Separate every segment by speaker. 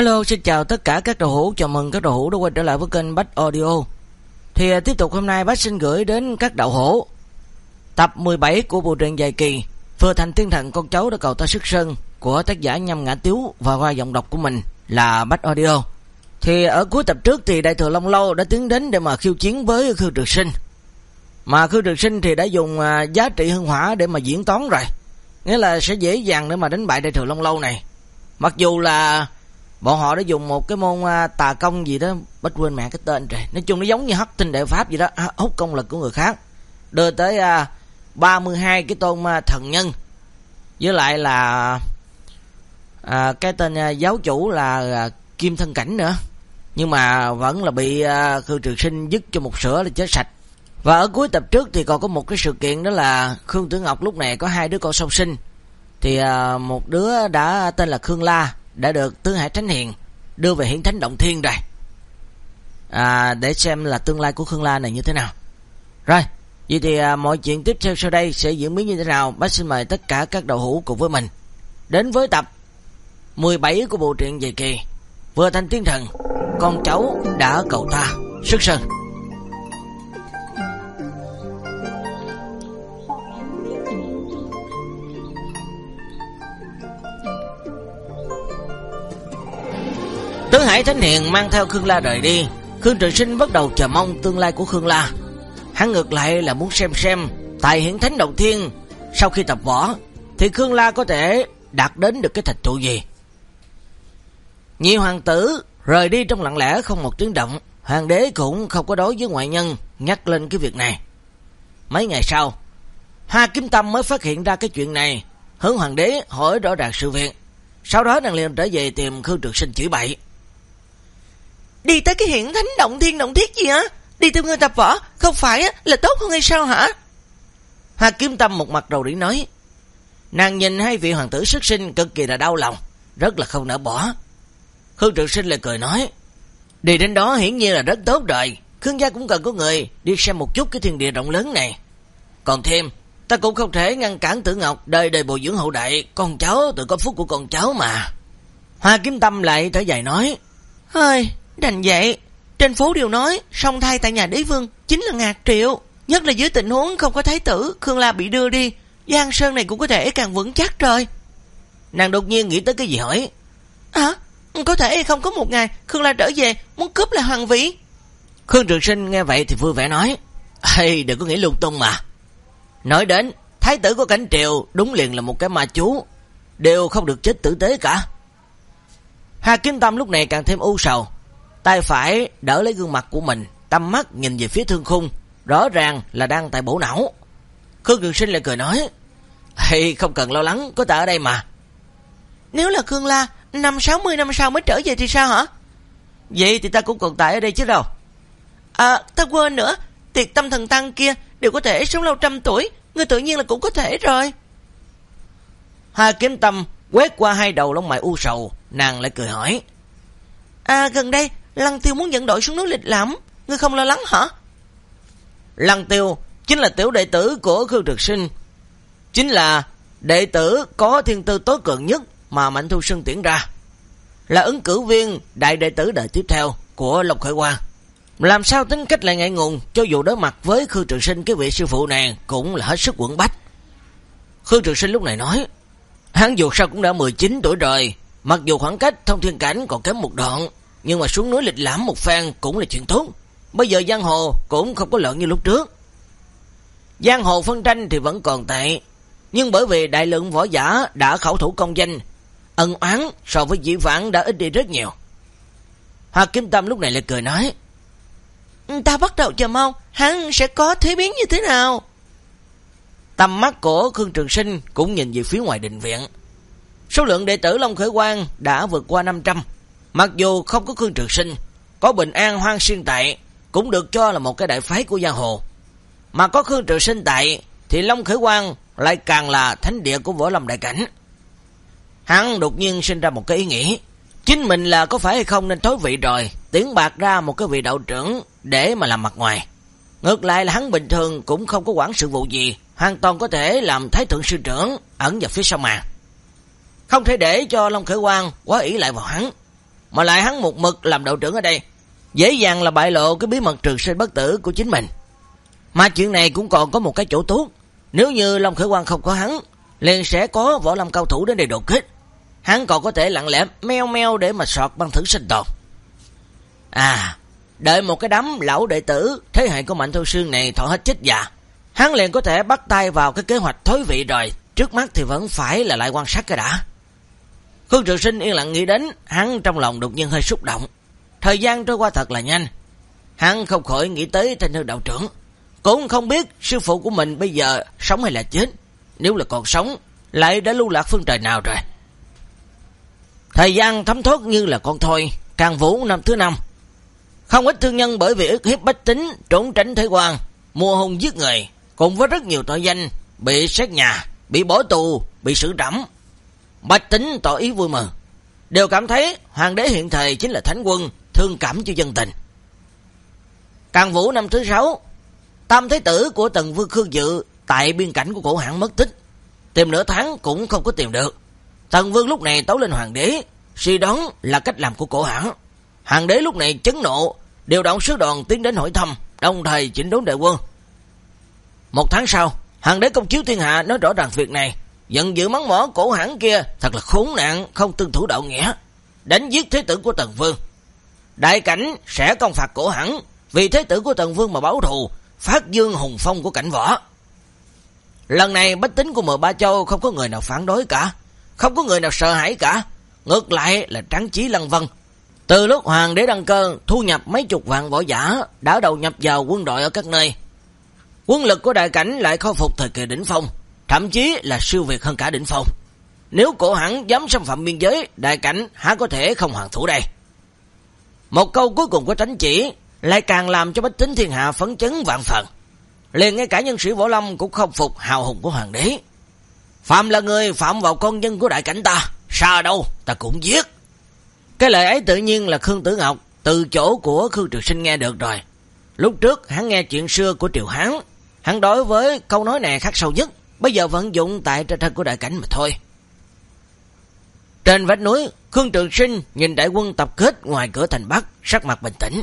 Speaker 1: Hello, xin chào tất cả các đầu hữu, chào mừng các đầu hữu đã quay trở lại với kênh Bách Audio. Thì à, tiếp tục hôm nay Bách xin gửi đến các đạo hữu tập 17 của bộ truyện dài kỳ Vừa thành tiên thần con cháu đã cầu ta sức sơn của tác giả Nhâm Ngã Tiếu và qua giọng đọc của mình là Bách Audio. Thì à, ở cuối tập trước thì đại thừa Long Lâu đã tiến đến để mà khiêu chiến với Khương Trực Sinh. Mà Khương Trực Sinh thì đã dùng à, giá trị hương hỏa để mà diễn toán rồi. Nghĩa là sẽ dễ dàng để mà đánh bại đại thừa Long Lâu này. Mặc dù là bọn họ đã dùng một cái môn à, tà công gì đó, bất quên mẹ cái tên rồi. Nói chung nó giống như hắc tinh đại pháp gì đó, à, hút công lực của người khác. Đưa tới à, 32 cái tôn à, thần nhân. Với lại là à, cái tên à, giáo chủ là à, Kim Thân Cảnh nữa. Nhưng mà vẫn là bị à, Khương Trường Sinh dứt cho một sữa là chết sạch. Và ở cuối tập trước thì còn có một cái sự kiện đó là Khương Tử Ngọc lúc này có hai đứa con song sinh. Thì à, một đứa đã tên là Khương La đã được Tứ Hải Tránh Hiền đưa về hiển thánh động thiên rồi. À, để xem là tương lai của Khương La này như thế nào. Rồi, vậy thì à, mọi chuyện tiếp theo sau đây sẽ diễn biến như thế nào? Bác xin mời tất cả các đầu hữu cùng với mình đến với tập 17 của bộ truyện về kỳ. Vừa thành tiên thần, con cháu đã cầu ta, sức sơn. Tứ Hải Thánh Hiền mang theo Khương La rời đi. Khương Trường Sinh bắt đầu chờ mong tương lai của Khương La. Hắn ngược lại là muốn xem xem tại hiển thánh đầu tiên sau khi tập võ thì Khương La có thể đạt đến được cái thành tựu gì. Nhị hoàng tử rời đi trong lặng lẽ không một tiếng động. Hoàng đế cũng không có đối với ngoại nhân nhắc lên cái việc này. Mấy ngày sau, Hoa Kim Tâm mới phát hiện ra cái chuyện này, hướng hoàng đế hỏi rõ ràng sự việc. Sau đó nàng liền trở về tìm Khương Trường Sinh chửi bậy. Đi tới cái hiện thánh động thiên động thiết gì á? Đi theo người tập võ, không phải là tốt hơn hay sao hả? Hoa Kiếm Tâm một mặt đầu rĩ nói. Nàng nhìn hai vị hoàng tử xuất sinh cực kỳ là đau lòng, rất là không nỡ bỏ. Khương Trực Sinh lại cười nói. Đi đến đó hiển nhiên là rất tốt rồi. Khương gia cũng cần có người đi xem một chút cái thiên địa rộng lớn này. Còn thêm, ta cũng không thể ngăn cản tử ngọc đời đời bồi dưỡng hậu đại, con cháu tự có phúc của con cháu mà. Hoa Kiếm Tâm lại thở dài nói. Hơi, Đành vậy, trên phố đều nói song thai tại nhà đế vương chính là ngạc triệu. Nhất là dưới tình huống không có thái tử, Khương La bị đưa đi, Giang Sơn này cũng có thể càng vững chắc rồi. Nàng đột nhiên nghĩ tới cái gì hỏi. À, có thể hay không có một ngày Khương La trở về muốn cướp lại hoàng vĩ. Khương Trường Sinh nghe vậy thì vui vẻ nói. Ê, đừng có nghĩ lung tung mà. Nói đến, thái tử của cảnh triều đúng liền là một cái ma chú. Đều không được chết tử tế cả. Hà Kim Tâm lúc này càng thêm u sầu tay phải đỡ lấy gương mặt của mình, tâm mắt nhìn về phía thương khung, rõ ràng là đang tại bổ não. Khương Trường Sinh lại cười nói, Hey, không cần lo lắng, có ta ở đây mà. Nếu là Khương La, năm 60 năm sau mới trở về thì sao hả? Vậy thì ta cũng còn tại ở đây chứ đâu. À, ta quên nữa, tiệt tâm thần tăng kia đều có thể sống lâu trăm tuổi, người tự nhiên là cũng có thể rồi. Hà kiếm tâm quét qua hai đầu lông mày u sầu, nàng lại cười hỏi. À, gần đây Lăng Tiêu muốn dẫn đội xuống núi lịch lãm, ngươi không lo lắng hả? Lăng Tiêu chính là tiểu đệ tử của Khương Trực Sinh, chính là đệ tử có thiên tư tối cường nhất mà Mạnh Thu Sưng tuyển ra, là ứng cử viên đại đệ tử đời tiếp theo của Lộc Khởi Quang. Làm sao tính cách lại ngại ngùng, cho dù đối mặt với Khương Trực Sinh cái vị sư phụ này cũng là hết sức quẩn bách. Khương Trực Sinh lúc này nói, hắn dù sao cũng đã 19 tuổi rồi, mặc dù khoảng cách thông thiên cảnh còn kém một đoạn, nhưng mà xuống núi lịch lãm một phen cũng là chuyện tốt. Bây giờ giang hồ cũng không có lợi như lúc trước. Giang hồ phân tranh thì vẫn còn tệ, nhưng bởi vì đại lượng võ giả đã khẩu thủ công danh, ân oán so với dĩ vãng đã ít đi rất nhiều. Hoa Kim Tâm lúc này lại cười nói, Ta bắt đầu chờ mong, hắn sẽ có thế biến như thế nào? Tầm mắt của Khương Trường Sinh cũng nhìn về phía ngoài định viện. Số lượng đệ tử Long Khởi Quang đã vượt qua 500, Mặc dù không có Khương Trường Sinh, có Bình An Hoang Xuyên tại, cũng được cho là một cái đại phái của giang hồ. Mà có Khương Trường Sinh tại, thì Long Khởi Quang lại càng là thánh địa của võ lâm đại cảnh. Hắn đột nhiên sinh ra một cái ý nghĩ, chính mình là có phải hay không nên thối vị rồi, tiến bạc ra một cái vị đạo trưởng để mà làm mặt ngoài. Ngược lại là hắn bình thường cũng không có quản sự vụ gì, hoàn toàn có thể làm thái thượng sư trưởng ẩn vào phía sau mà. Không thể để cho Long Khởi Quang quá ý lại vào hắn mà lại hắn một mực làm đội trưởng ở đây, dễ dàng là bại lộ cái bí mật trường sinh bất tử của chính mình. Mà chuyện này cũng còn có một cái chỗ tốt, nếu như Long Khởi Quang không có hắn, liền sẽ có võ lâm cao thủ đến đây đột kích. Hắn còn có thể lặng lẽ meo meo để mà sọt băng thử sinh tồn. À, đợi một cái đám lão đệ tử thế hệ của Mạnh Thâu Sương này thọ hết chết già, hắn liền có thể bắt tay vào cái kế hoạch thối vị rồi, trước mắt thì vẫn phải là lại quan sát cái đã. Khương Trường Sinh yên lặng nghĩ đến, hắn trong lòng đột nhiên hơi xúc động. Thời gian trôi qua thật là nhanh. Hắn không khỏi nghĩ tới thanh hư đạo trưởng. Cũng không biết sư phụ của mình bây giờ sống hay là chết. Nếu là còn sống, lại đã lưu lạc phương trời nào rồi. Thời gian thấm thoát như là con thôi, càng vũ năm thứ năm. Không ít thương nhân bởi vì ức hiếp bách tính, trốn tránh thế quan, mua hung giết người, cùng với rất nhiều tội danh, bị xét nhà, bị bỏ tù, bị xử trẫm Bách tính tỏ ý vui mừng, đều cảm thấy hoàng đế hiện thời chính là thánh quân, thương cảm cho dân tình. Càng vũ năm thứ sáu, tam thế tử của tần vương Khương Dự tại biên cảnh của cổ hãng mất tích, tìm nửa tháng cũng không có tìm được. Tần vương lúc này tấu lên hoàng đế, suy đoán là cách làm của cổ hãng. Hoàng đế lúc này chấn nộ, điều động sứ đoàn tiến đến hỏi thăm, đồng thời chỉnh đốn đại quân. Một tháng sau, hoàng đế công chiếu thiên hạ nói rõ ràng việc này, giận dữ mắng mỏ cổ hãng kia thật là khốn nạn, không tương thủ đạo nghĩa, đánh giết thế tử của Tần Vương. Đại cảnh sẽ công phạt cổ hãng, vì thế tử của Tần Vương mà báo thù, phát dương hùng phong của cảnh võ. Lần này bách tính của mờ Ba Châu không có người nào phản đối cả, không có người nào sợ hãi cả, ngược lại là trắng trí lăng vân. Từ lúc hoàng đế đăng cơ, thu nhập mấy chục vạn võ giả, đã đầu nhập vào quân đội ở các nơi. Quân lực của đại cảnh lại khôi phục thời kỳ đỉnh phong, thậm chí là siêu việt hơn cả đỉnh phong. Nếu cổ hẳn dám xâm phạm biên giới, đại cảnh há có thể không hoàn thủ đây. Một câu cuối cùng của tránh chỉ lại càng làm cho bách tính thiên hạ phấn chấn vạn phần. Liền ngay cả nhân sĩ võ lâm cũng không phục hào hùng của hoàng đế. Phạm là người phạm vào con dân của đại cảnh ta, xa đâu ta cũng giết. Cái lời ấy tự nhiên là Khương Tử Ngọc từ chỗ của Khương Trường Sinh nghe được rồi. Lúc trước hắn nghe chuyện xưa của Triều Hán, hắn đối với câu nói này khắc sâu nhất, bây giờ vận dụng tại trên thân của đại cảnh mà thôi. Trên vách núi, Khương Trường Sinh nhìn đại quân tập kết ngoài cửa thành Bắc, sắc mặt bình tĩnh.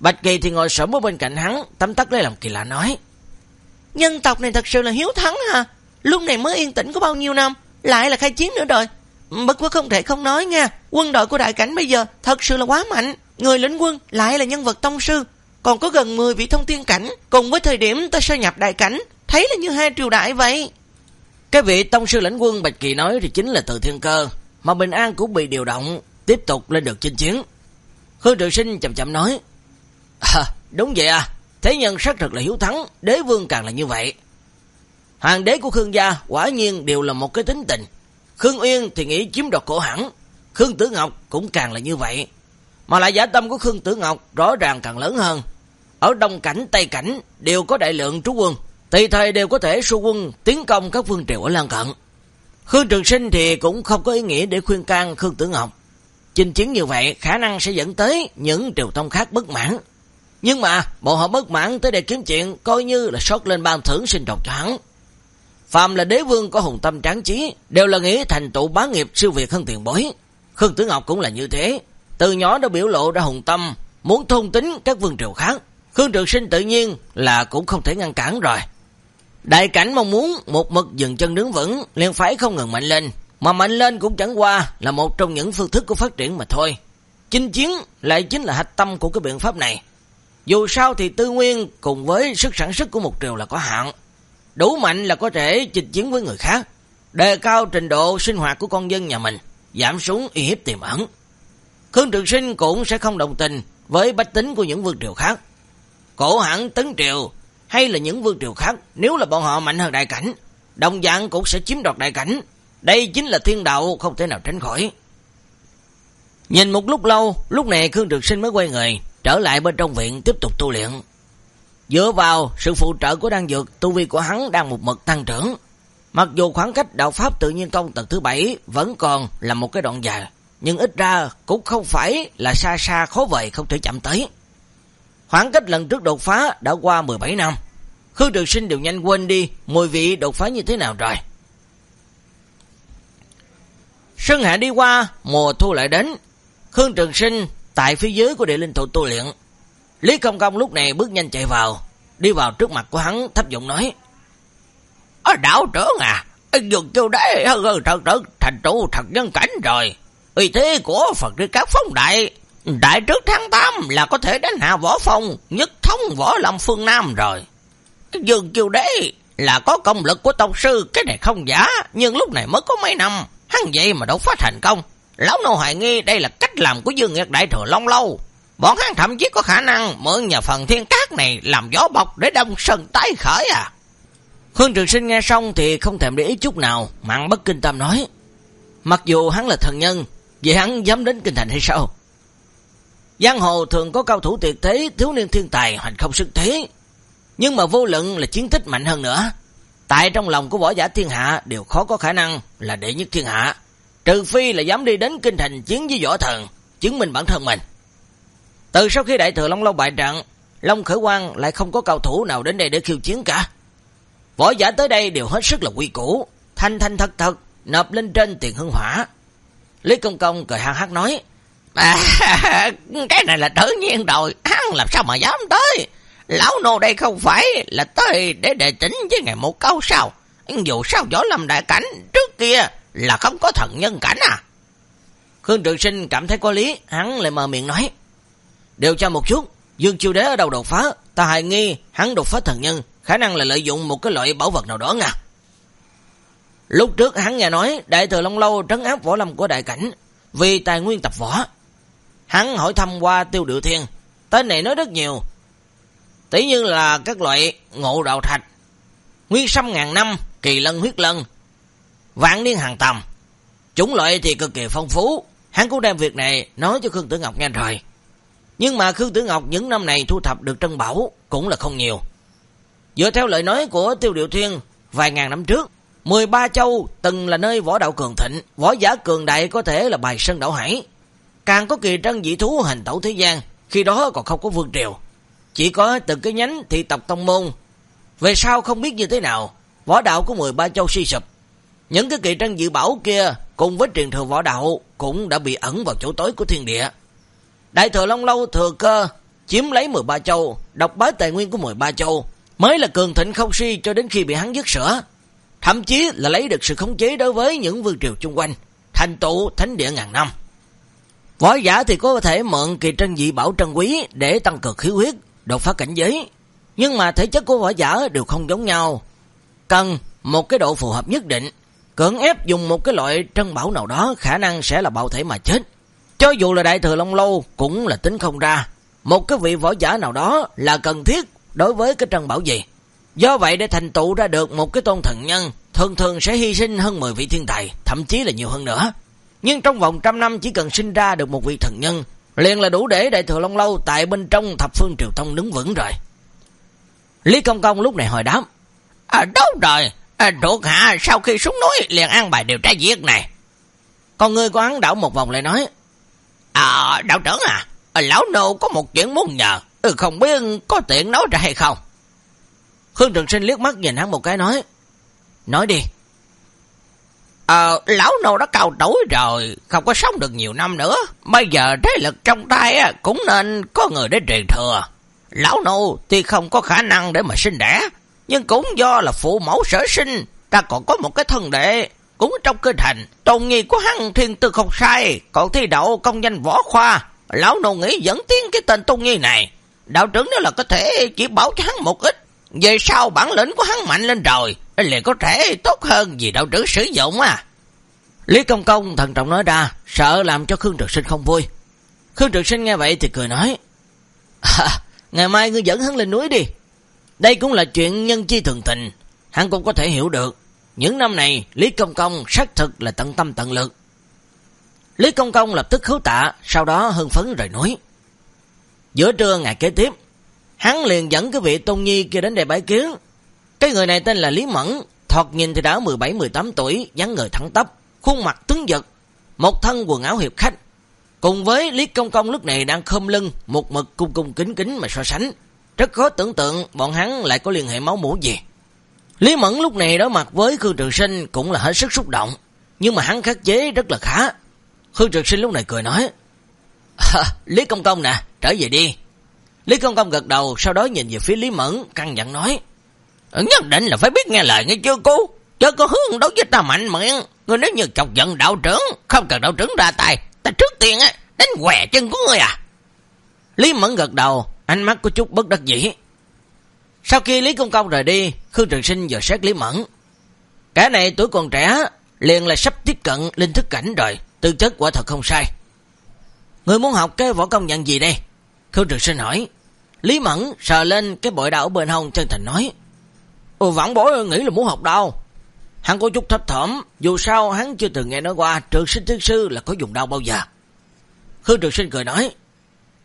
Speaker 1: Bạch Kỳ thì ngồi sớm ở bên cạnh hắn, tấm tắt lấy lòng kỳ lạ nói. Nhân tộc này thật sự là hiếu thắng ha. Lúc này mới yên tĩnh có bao nhiêu năm, lại là khai chiến nữa rồi. Bất quá không thể không nói nha, quân đội của đại cảnh bây giờ thật sự là quá mạnh. Người lính quân lại là nhân vật tông sư, còn có gần 10 vị thông thiên cảnh, cùng với thời điểm ta sơ nhập đại cảnh, thấy là như hai triều đại vậy. Cái vị tông sư lãnh quân Bạch Kỳ nói thì chính là từ thiên cơ, mà Bình An cũng bị điều động, tiếp tục lên được chinh chiến. Khương Trường Sinh chậm chậm nói, À, đúng vậy à, thế nhân sắc thật là hiếu thắng, đế vương càng là như vậy. Hoàng đế của Khương gia quả nhiên đều là một cái tính tình. Khương Uyên thì nghĩ chiếm đoạt cổ hẳn, Khương Tử Ngọc cũng càng là như vậy. Mà lại giả tâm của Khương Tử Ngọc rõ ràng càng lớn hơn. Ở Đông Cảnh, Tây Cảnh đều có đại lượng trú quân, tỳ thầy đều có thể xu quân tiến công các vương triều ở Lan Cận. Khương Trường Sinh thì cũng không có ý nghĩa để khuyên can Khương Tử Ngọc. Chinh chiến như vậy khả năng sẽ dẫn tới những triều tông khác bất mãn. Nhưng mà bọn họ bất mãn tới để kiếm chuyện coi như là sót lên ban thưởng sinh độc cho hắn. Phạm là đế vương có hùng tâm tráng trí, đều là nghĩ thành tụ bá nghiệp siêu việt hơn tiền bối. Khương Tử Ngọc cũng là như thế, từ nhỏ đã biểu lộ ra hùng tâm, muốn thôn tính các vương triều khác. Khương Trường Sinh tự nhiên là cũng không thể ngăn cản rồi. Đại cảnh mong muốn một mực dừng chân đứng vững, liền phải không ngừng mạnh lên, mà mạnh lên cũng chẳng qua là một trong những phương thức của phát triển mà thôi. Chinh chiến lại chính là hạch tâm của cái biện pháp này. Dù sao thì tư nguyên cùng với sức sản xuất của một triều là có hạn. Đủ mạnh là có thể chinh chiến với người khác, đề cao trình độ sinh hoạt của con dân nhà mình, giảm xuống uy hiếp tiềm ẩn. Khương Trường Sinh cũng sẽ không đồng tình với bách tính của những vương triều khác. Cổ hẳn tấn triều hay là những vương triều khác, nếu là bọn họ mạnh hơn đại cảnh, đồng dạng cũng sẽ chiếm đoạt đại cảnh. Đây chính là thiên đạo không thể nào tránh khỏi. Nhìn một lúc lâu, lúc này Khương Trực Sinh mới quay người, trở lại bên trong viện tiếp tục tu luyện. Dựa vào sự phụ trợ của đan dược, tu vi của hắn đang một mực tăng trưởng. Mặc dù khoảng cách đạo pháp tự nhiên công tầng thứ bảy vẫn còn là một cái đoạn dài, nhưng ít ra cũng không phải là xa xa khó vời không thể chậm tới. Khoảng cách lần trước đột phá đã qua 17 năm. Khương Trường Sinh đều nhanh quên đi mùi vị đột phá như thế nào rồi. Sơn hạ đi qua, mùa thu lại đến. Khương Trường Sinh tại phía dưới của địa linh thụ tu luyện. Lý Công Công lúc này bước nhanh chạy vào, đi vào trước mặt của hắn thấp giọng nói. Ở đảo trưởng à, anh dường kêu đấy, hơn thật thật thành trụ thật nhân cảnh rồi. Uy thế của Phật đi Các Phong Đại, đại trước tháng 8 là có thể đánh hạ võ phong, nhất thống võ lâm phương Nam rồi. Dương Kiều Đế là có công lực của tông sư, cái này không giả, nhưng lúc này mới có mấy năm, hắn vậy mà đâu phát thành công. Lão nô hoài nghi đây là cách làm của Dương Nghiệt Đại Thừa Long Lâu. Bọn hắn thậm chí có khả năng mượn nhà phần thiên cát này làm gió bọc để đông sân tái khởi à. Khương Trường Sinh nghe xong thì không thèm để ý chút nào, mặn bất kinh tâm nói. Mặc dù hắn là thần nhân, vậy hắn dám đến kinh thành hay sao? Giang hồ thường có cao thủ tuyệt thế, thiếu niên thiên tài hoành không sức thế. Nhưng mà vô luận là chiến tích mạnh hơn nữa. Tại trong lòng của võ giả thiên hạ đều khó có khả năng là đệ nhất thiên hạ. Trừ phi là dám đi đến kinh thành chiến với võ thần, chứng minh bản thân mình. Từ sau khi đại thừa Long Lâu bại trận, Long Khởi Quang lại không có cao thủ nào đến đây để khiêu chiến cả. Võ giả tới đây đều hết sức là quy củ, thanh thanh thật thật, nộp lên trên tiền hương hỏa. Lý Công Công cười hăng hát nói, à, cái này là tự nhiên rồi, hắn làm sao mà dám tới. Lão nô đây không phải là tới để đề chính với ngày một câu sao. Dù sao võ lâm đại cảnh trước kia là không có thần nhân cảnh à. Khương Trường Sinh cảm thấy có lý, hắn lại mở miệng nói. Điều tra một chút, Dương Chiêu Đế ở đâu đột phá, ta hài nghi hắn đột phá thần nhân, khả năng là lợi dụng một cái loại bảo vật nào đó nha. Lúc trước hắn nghe nói Đại Thừa Long Lâu trấn áp võ lâm của đại cảnh vì tài nguyên tập võ. Hắn hỏi thăm qua tiêu điệu thiên, tên này nói rất nhiều. Tỷ như là các loại ngộ đạo thạch, nguyên sâm ngàn năm, kỳ lân huyết lân, vạn niên hàng tầm. Chủng loại thì cực kỳ phong phú, hắn cũng đem việc này nói cho Khương Tử Ngọc nghe rồi. Nhưng mà Khương Tử Ngọc những năm này thu thập được trân bảo cũng là không nhiều. Dựa theo lời nói của Tiêu Điệu Thiên, vài ngàn năm trước, 13 châu từng là nơi võ đạo cường thịnh, võ giả cường đại có thể là bài sân đảo hải. Càng có kỳ trân dị thú hành tẩu thế gian, khi đó còn không có vương triều. Chỉ có từng cái nhánh thị tộc tông môn. Về sau không biết như thế nào, võ đạo của 13 châu suy sụp. Những cái kỳ trân dị bảo kia cùng với truyền thừa võ đạo cũng đã bị ẩn vào chỗ tối của thiên địa. Đại thừa Long Lâu thừa cơ chiếm lấy 13 châu, độc bá tài nguyên của 13 châu, mới là cường thịnh không suy cho đến khi bị hắn dứt sữa. Thậm chí là lấy được sự khống chế đối với những vương triều chung quanh, thành tụ thánh địa ngàn năm. Võ giả thì có thể mượn kỳ trân dị bảo trân quý để tăng cực khí huyết, đột phá cảnh giới. Nhưng mà thể chất của võ giả đều không giống nhau. Cần một cái độ phù hợp nhất định, cưỡng ép dùng một cái loại trân bảo nào đó khả năng sẽ là bạo thể mà chết. Cho dù là đại thừa Long Lâu cũng là tính không ra. Một cái vị võ giả nào đó là cần thiết đối với cái trân bảo gì. Do vậy để thành tựu ra được một cái tôn thần nhân, thường thường sẽ hy sinh hơn 10 vị thiên tài, thậm chí là nhiều hơn nữa. Nhưng trong vòng trăm năm chỉ cần sinh ra được một vị thần nhân, liền là đủ để đại thừa Long Lâu tại bên trong thập phương triều thông đứng vững rồi. Lý Công Công lúc này hỏi đáp. À đúng rồi, à, thuộc hạ sau khi xuống núi liền ăn bài điều tra việc này. Con người của hắn đảo một vòng lại nói. À đạo trưởng à, à, lão nô có một chuyện muốn nhờ, ừ, không biết có tiện nói ra hay không. Khương Trường Sinh liếc mắt nhìn hắn một cái nói. Nói đi. Ờ, lão nô đã cao tuổi rồi, không có sống được nhiều năm nữa. Bây giờ thế lực trong tay cũng nên có người để truyền thừa. Lão nô tuy không có khả năng để mà sinh đẻ, nhưng cũng do là phụ mẫu sở sinh, ta còn có một cái thân đệ, cũng trong cơ thành. Tôn nghi của hắn thiên tư không sai, còn thi đậu công danh võ khoa. Lão nô nghĩ dẫn tiếng cái tên Tôn nghi này. Đạo trưởng nếu là có thể chỉ bảo cho hắn một ít, về sau bản lĩnh của hắn mạnh lên rồi, liền có thể tốt hơn vì đạo trưởng sử dụng à. Lý Công Công thần trọng nói ra, sợ làm cho Khương Trực Sinh không vui. Khương Trực Sinh nghe vậy thì cười nói, à, ngày mai ngươi dẫn hắn lên núi đi. Đây cũng là chuyện nhân chi thường tình, hắn cũng có thể hiểu được. Những năm này, Lý Công Công xác thực là tận tâm tận lực. Lý Công Công lập tức khấu tạ, sau đó hưng phấn rời núi. Giữa trưa ngày kế tiếp, hắn liền dẫn cái vị Tôn Nhi kia đến để bái kiến. Cái người này tên là Lý Mẫn, thoạt nhìn thì đã 17-18 tuổi, dáng người thẳng tắp, khuôn mặt tướng giật, một thân quần áo hiệp khách. Cùng với Lý Công Công lúc này đang khom lưng, một mực cung cung kính kính mà so sánh. Rất khó tưởng tượng bọn hắn lại có liên hệ máu mũ gì. Lý Mẫn lúc này đối mặt với Khương Trường Sinh cũng là hết sức xúc động, nhưng mà hắn khắc chế rất là khá. Khương Trường Sinh lúc này cười nói, À, Lý Công Công nè, trở về đi. Lý Công Công gật đầu, sau đó nhìn về phía Lý Mẫn, căng dặn nói. Nhất định là phải biết nghe lời nghe chưa cô? Chứ có hướng đối với ta mạnh miệng. Người nếu như chọc giận đạo trưởng, không cần đạo trưởng ra tay. Ta trước tiên á, đánh què chân của người à. Lý Mẫn gật đầu, ánh mắt có chút bất đắc dĩ. Sau khi Lý Công Công rời đi, Khương Trường Sinh dò xét Lý Mẫn. Cả này tuổi còn trẻ, liền là sắp tiếp cận linh thức cảnh rồi, tư chất quả thật không sai. Người muốn học cái võ công nhận gì đây? Khương Trường Sinh hỏi. Lý Mẫn sờ lên cái bội đạo bên hông chân thành nói. Ừ, vãn bối nghĩ là muốn học đau. Hắn có chút thấp thỏm, dù sao hắn chưa từng nghe nói qua trường sinh thiên sư là có dùng đau bao giờ. Khương Trường Sinh cười nói.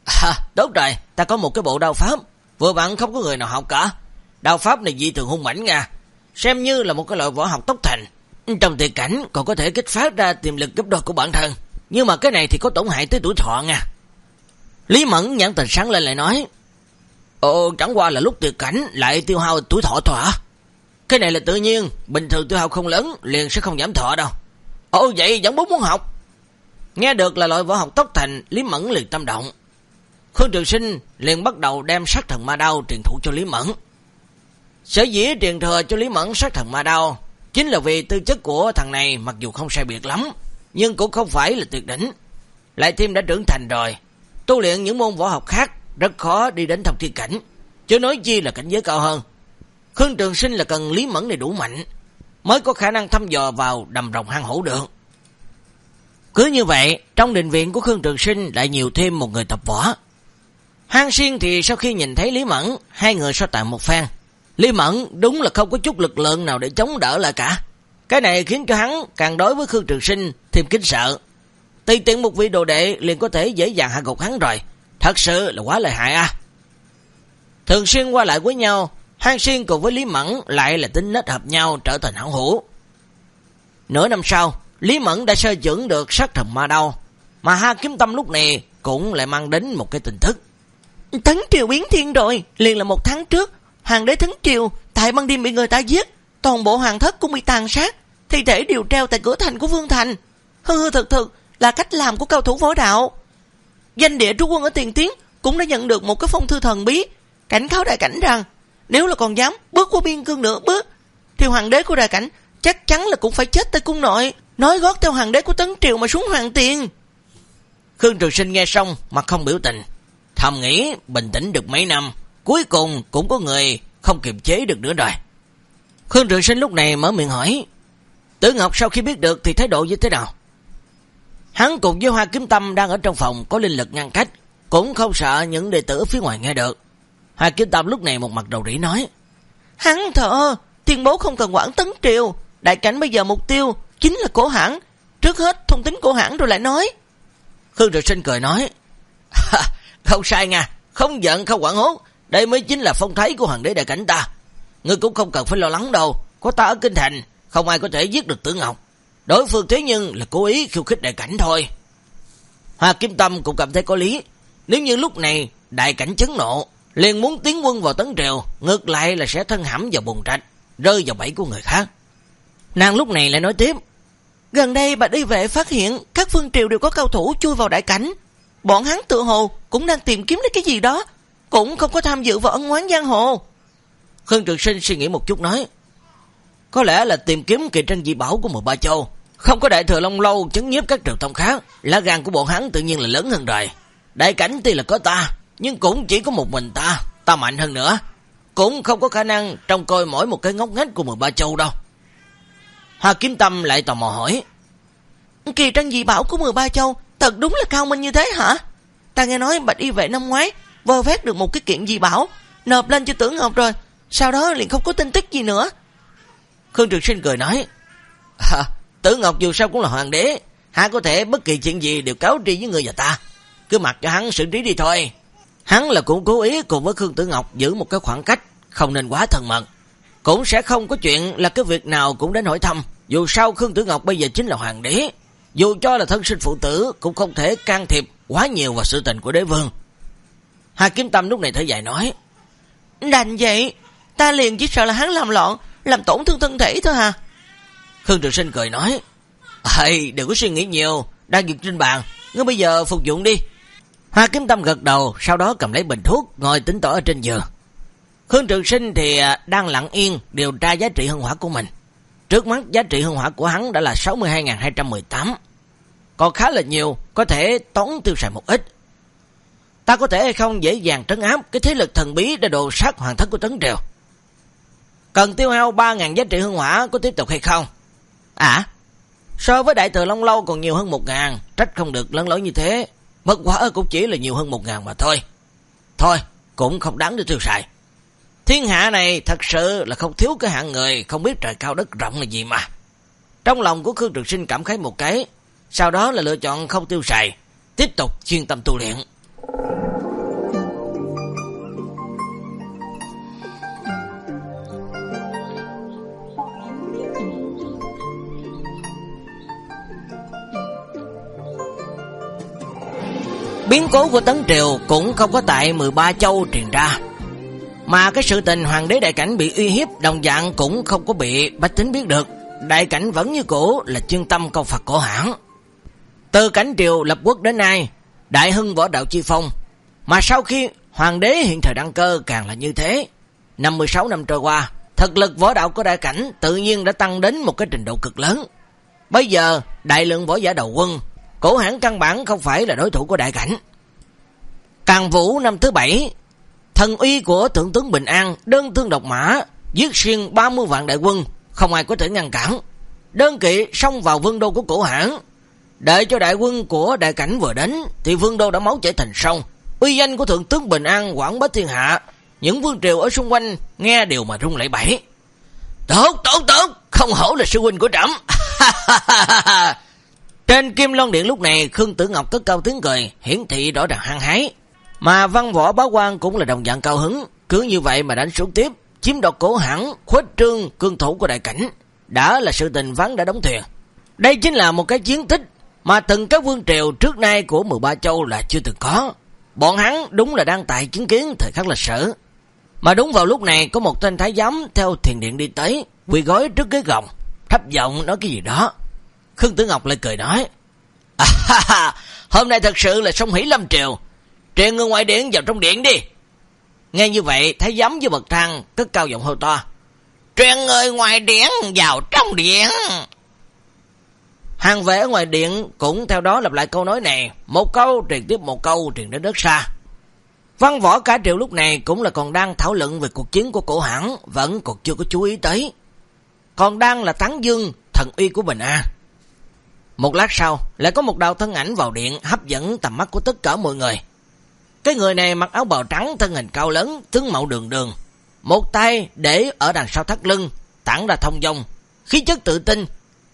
Speaker 1: À, tốt rồi, ta có một cái bộ đao pháp, vừa bạn không có người nào học cả. Đao pháp này dị thường hung mãnh nha, xem như là một cái loại võ học tốc thành. Trong tiền cảnh còn có thể kích phát ra tiềm lực gấp đôi của bản thân, nhưng mà cái này thì có tổn hại tới tuổi thọ nha. Lý Mẫn nhãn tình sáng lên lại nói, Ồ, chẳng qua là lúc tuyệt cảnh lại tiêu hao tuổi thọ thôi hả? Cái này là tự nhiên, bình thường tiêu hao không lớn, liền sẽ không giảm thọ đâu. Ồ vậy vẫn bố muốn học. Nghe được là loại võ học tốc thành, Lý Mẫn liền tâm động. Khương Trường Sinh liền bắt đầu đem sát thần ma đao truyền thụ cho Lý Mẫn. Sở dĩ truyền thừa cho Lý Mẫn sát thần ma đao chính là vì tư chất của thằng này mặc dù không sai biệt lắm, nhưng cũng không phải là tuyệt đỉnh. Lại thêm đã trưởng thành rồi, tu luyện những môn võ học khác rất khó đi đến thông thiên cảnh, chứ nói chi là cảnh giới cao hơn. Khương Trường Sinh là cần Lý Mẫn này đủ mạnh, mới có khả năng thăm dò vào đầm rồng hang hổ được. Cứ như vậy, trong đình viện của Khương Trường Sinh lại nhiều thêm một người tập võ. Hang Xuyên thì sau khi nhìn thấy Lý Mẫn, hai người so tài một phen. Lý Mẫn đúng là không có chút lực lượng nào để chống đỡ lại cả. Cái này khiến cho hắn càng đối với Khương Trường Sinh thêm kính sợ. Tùy tiện một vị đồ đệ liền có thể dễ dàng hạ gục hắn rồi. Thật sự là quá lợi hại à. Thường xuyên qua lại với nhau, Hang Xuyên cùng với Lý Mẫn lại là tính nết hợp nhau trở thành hảo hữu. Nửa năm sau, Lý Mẫn đã sơ dưỡng được sát thần ma đau, mà Ha Kiếm Tâm lúc này cũng lại mang đến một cái tình thức. thắng triều biến thiên rồi, liền là một tháng trước, hoàng đế thắng triều tại băng đêm bị người ta giết, toàn bộ hoàng thất cũng bị tàn sát, thi thể đều treo tại cửa thành của Vương Thành. Hư hư thực thực là cách làm của cao thủ võ đạo. Danh địa trú quân ở tiền tiến cũng đã nhận được một cái phong thư thần bí, cảnh cáo đại cảnh rằng nếu là còn dám bước qua biên cương nữa bước, thì hoàng đế của đại cảnh chắc chắn là cũng phải chết tại cung nội, nói gót theo hoàng đế của Tấn Triều mà xuống hoàng tiền. Khương Trường Sinh nghe xong mặt không biểu tình, thầm nghĩ bình tĩnh được mấy năm, cuối cùng cũng có người không kiềm chế được nữa rồi. Khương Trường Sinh lúc này mở miệng hỏi, Tử Ngọc sau khi biết được thì thái độ như thế nào? Hắn cùng với Hoa Kiếm Tâm đang ở trong phòng có linh lực ngăn cách, cũng không sợ những đệ tử phía ngoài nghe được. Hoa Kiếm Tâm lúc này một mặt đầu rỉ nói, Hắn thở, tuyên bố không cần quản tấn triều, đại cảnh bây giờ mục tiêu chính là cổ hãng, trước hết thông tính cổ hãng rồi lại nói. Khương Trực Sinh cười nói, không sai nha, không giận không quản hốt, đây mới chính là phong thái của hoàng đế đại cảnh ta. Ngươi cũng không cần phải lo lắng đâu, có ta ở kinh thành, không ai có thể giết được tử ngọc. Đối phương thế nhưng là cố ý khiêu khích đại cảnh thôi. Hoa Kim Tâm cũng cảm thấy có lý. Nếu như lúc này đại cảnh chấn nộ, liền muốn tiến quân vào tấn triều, ngược lại là sẽ thân hãm vào bùng trạch, rơi vào bẫy của người khác. Nàng lúc này lại nói tiếp, gần đây bà đi vệ phát hiện các phương triều đều có cao thủ chui vào đại cảnh. Bọn hắn tự hồ cũng đang tìm kiếm lấy cái gì đó, cũng không có tham dự vào ân oán giang hồ. Khương Trường Sinh suy nghĩ một chút nói, có lẽ là tìm kiếm kỳ tranh dị bảo của một ba châu. Không có đại thừa Long Lâu chấn nhiếp các trường thông khác, lá gan của bọn hắn tự nhiên là lớn hơn rồi. Đại cảnh tuy là có ta, nhưng cũng chỉ có một mình ta, ta mạnh hơn nữa. Cũng không có khả năng trông coi mỗi một cái ngóc ngách của 13 châu đâu. Hoa Kiếm Tâm lại tò mò hỏi. Kỳ trang dị bảo của 13 châu thật đúng là cao minh như thế hả? Ta nghe nói bạch y vệ năm ngoái vơ vét được một cái kiện dị bảo, nộp lên cho tưởng ngọc rồi, sau đó liền không có tin tức gì nữa. Khương Trường Sinh cười nói, à, Tử Ngọc dù sao cũng là hoàng đế, hắn có thể bất kỳ chuyện gì đều cáo tri với người nhà ta. Cứ mặc cho hắn xử trí đi thôi. Hắn là cũng cố ý cùng với Khương Tử Ngọc giữ một cái khoảng cách, không nên quá thân mật. Cũng sẽ không có chuyện là cái việc nào cũng đến hỏi thăm. Dù sao Khương Tử Ngọc bây giờ chính là hoàng đế. Dù cho là thân sinh phụ tử cũng không thể can thiệp quá nhiều vào sự tình của đế vương. Hà Kiếm Tâm lúc này thở dài nói. Đành vậy, ta liền chỉ sợ là hắn làm loạn, làm tổn thương thân thể thôi hả? Khương Trường Sinh cười nói, Ây, đừng có suy nghĩ nhiều, đang việc trên bàn, ngươi bây giờ phục dụng đi. Hoa kiếm tâm gật đầu, sau đó cầm lấy bình thuốc, ngồi tính tỏ ở trên giường. Khương Trường Sinh thì à, đang lặng yên điều tra giá trị hương hỏa của mình. Trước mắt giá trị hương hỏa của hắn đã là 62.218. Còn khá là nhiều, có thể tốn tiêu xài một ít. Ta có thể hay không dễ dàng trấn áp cái thế lực thần bí để đồ sát hoàng thất của tấn Triều. Cần tiêu hao 3.000 giá trị hương hỏa có tiếp tục hay không? À, so với đại thừa Long Lâu còn nhiều hơn một ngàn trách không được lớn lỗi như thế. Mất quả cũng chỉ là nhiều hơn một ngàn mà thôi. Thôi, cũng không đáng để tiêu xài. Thiên hạ này thật sự là không thiếu cái hạng người không biết trời cao đất rộng là gì mà. Trong lòng của Khương Trực Sinh cảm khái một cái, sau đó là lựa chọn không tiêu xài, tiếp tục chuyên tâm tu luyện. Biến cố của Tấn Triều cũng không có tại 13 châu truyền ra. Mà cái sự tình hoàng đế đại cảnh bị uy hiếp đồng dạng cũng không có bị bách tính biết được. Đại cảnh vẫn như cũ là chuyên tâm công Phật cổ hãng. Từ cảnh triều lập quốc đến nay, đại hưng võ đạo chi phong. Mà sau khi hoàng đế hiện thời đăng cơ càng là như thế. 56 năm trôi qua, thực lực võ đạo của đại cảnh tự nhiên đã tăng đến một cái trình độ cực lớn. Bây giờ, đại lượng võ giả đầu quân, cổ hãng căn bản không phải là đối thủ của đại cảnh. Càng vũ năm thứ bảy Thần uy của Thượng tướng Bình An đơn thương độc mã, giết xuyên 30 vạn đại quân, không ai có thể ngăn cản. Đơn kỵ xông vào vương đô của cổ hãng. Đợi cho đại quân của đại cảnh vừa đến, thì vương đô đã máu chảy thành sông. Uy danh của Thượng tướng Bình An quảng bá thiên hạ, những vương triều ở xung quanh nghe điều mà rung lẩy bẩy. Tốt, tốt, tốt, không hổ là sư huynh của trẫm. Trên Kim Long Điện lúc này, Khương Tử Ngọc cất cao tiếng cười, hiển thị rõ ràng hăng hái. Mà văn võ báo quan cũng là đồng dạng cao hứng, cứ như vậy mà đánh xuống tiếp, chiếm đoạt cổ hẳn, khuếch trương, cương thủ của đại cảnh, đã là sự tình vắng đã đóng thuyền. Đây chính là một cái chiến tích mà từng các vương triều trước nay của 13 châu là chưa từng có. Bọn hắn đúng là đang tại chứng kiến thời khắc lịch sử. Mà đúng vào lúc này có một tên thái giám theo thiền điện đi tới, quỳ gói trước cái gồng, thấp giọng nói cái gì đó. Khương Tử Ngọc lại cười nói, à, hôm nay thật sự là sông hỷ lâm triều, Truyền người ngoài điện vào trong điện đi. Nghe như vậy, thấy giấm với bậc thang, cất cao giọng hô to. Truyền người ngoài điện vào trong điện. Hàng vệ ở ngoài điện cũng theo đó lặp lại câu nói này. Một câu truyền tiếp một câu truyền đến đất xa. Văn võ cả triệu lúc này cũng là còn đang thảo luận về cuộc chiến của cổ hãng, vẫn còn chưa có chú ý tới. Còn đang là tán dương thần uy của Bình A. Một lát sau, lại có một đạo thân ảnh vào điện hấp dẫn tầm mắt của tất cả mọi người. Cái người này mặc áo bào trắng, thân hình cao lớn, tướng mạo đường đường. Một tay để ở đằng sau thắt lưng, tản ra thông dông, khí chất tự tin.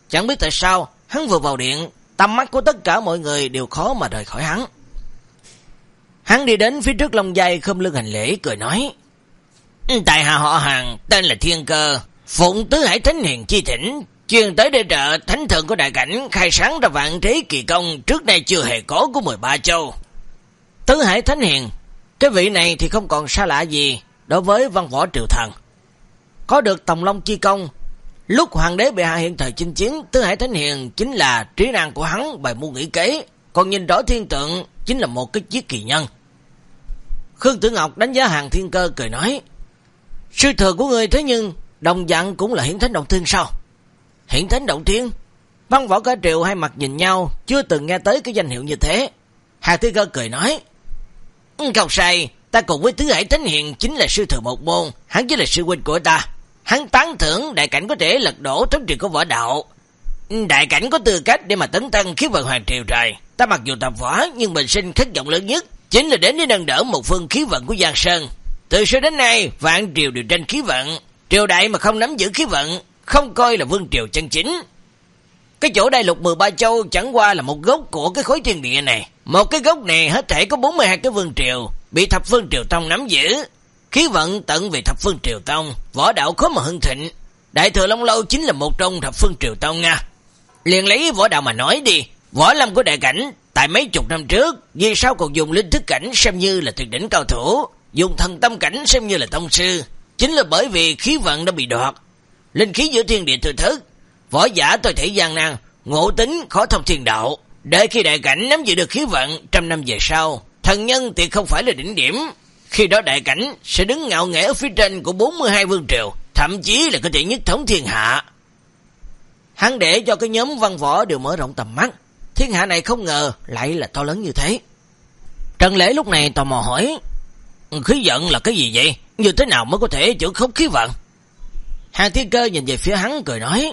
Speaker 1: Chẳng biết tại sao, hắn vừa vào điện, tầm mắt của tất cả mọi người đều khó mà rời khỏi hắn. Hắn đi đến phía trước lông dây khâm lưng hành lễ, cười nói. Tại hạ họ hàng, tên là Thiên Cơ, Phụng Tứ Hải Thánh Hiền Chi Thỉnh, chuyên tới để trợ thánh thượng của đại cảnh khai sáng ra vạn thế kỳ công trước đây chưa hề có của 13 châu. Tứ Hải Thánh Hiền, cái vị này thì không còn xa lạ gì đối với văn võ triều thần. Có được Tòng Long Chi Công, lúc Hoàng đế bị hạ hiện thời chinh chiến, Tứ Hải Thánh Hiền chính là trí năng của hắn bài mưu nghĩ kế, còn nhìn rõ thiên tượng chính là một cái chiếc kỳ nhân. Khương Tử Ngọc đánh giá hàng thiên cơ cười nói, Sư thừa của người thế nhưng, đồng dạng cũng là hiển thánh động thiên sao? Hiện thánh động thiên? Văn võ cả triều hai mặt nhìn nhau, chưa từng nghe tới cái danh hiệu như thế. Hà thứ Cơ cười nói, ừ, không sai, ta cùng với Tứ Hải Thánh Hiền chính là sư thừa một môn, hắn chính là sư huynh của ta. Hắn tán thưởng đại cảnh có thể lật đổ thống trị của võ đạo. Ừ, đại cảnh có tư cách để mà tấn tăng khí vận hoàng triều trời. Ta mặc dù tập võ nhưng mình sinh khắc vọng lớn nhất chính là đến để nâng đỡ một phương khí vận của Giang Sơn. Từ xưa đến nay, vạn triều đều tranh khí vận. Triều đại mà không nắm giữ khí vận, không coi là vương triều chân chính. Cái chỗ đại lục 13 châu chẳng qua là một gốc của cái khối thiên địa này. Một cái gốc này hết thể có 42 cái vương triều, bị thập phương triều tông nắm giữ. Khí vận tận về thập phương triều tông, võ đạo khó mà hưng thịnh. Đại thừa Long Lâu chính là một trong thập phương triều tông nha. Liền lấy võ đạo mà nói đi, võ lâm của đại cảnh, tại mấy chục năm trước, vì sao còn dùng linh thức cảnh xem như là tuyệt đỉnh cao thủ, dùng thần tâm cảnh xem như là tông sư. Chính là bởi vì khí vận đã bị đoạt. Linh khí giữa thiên địa thừa thức, võ giả tôi thể gian nan, ngộ tính khó thông thiên đạo. Để khi đại cảnh nắm giữ được khí vận, trăm năm về sau, thần nhân thì không phải là đỉnh điểm. Khi đó đại cảnh sẽ đứng ngạo nghẽ ở phía trên của 42 vương triều, thậm chí là có thể nhất thống thiên hạ. Hắn để cho cái nhóm văn võ đều mở rộng tầm mắt, thiên hạ này không ngờ lại là to lớn như thế. Trần Lễ lúc này tò mò hỏi, khí vận là cái gì vậy? Như thế nào mới có thể chữa khốc khí vận? Hàng thiên cơ nhìn về phía hắn cười nói,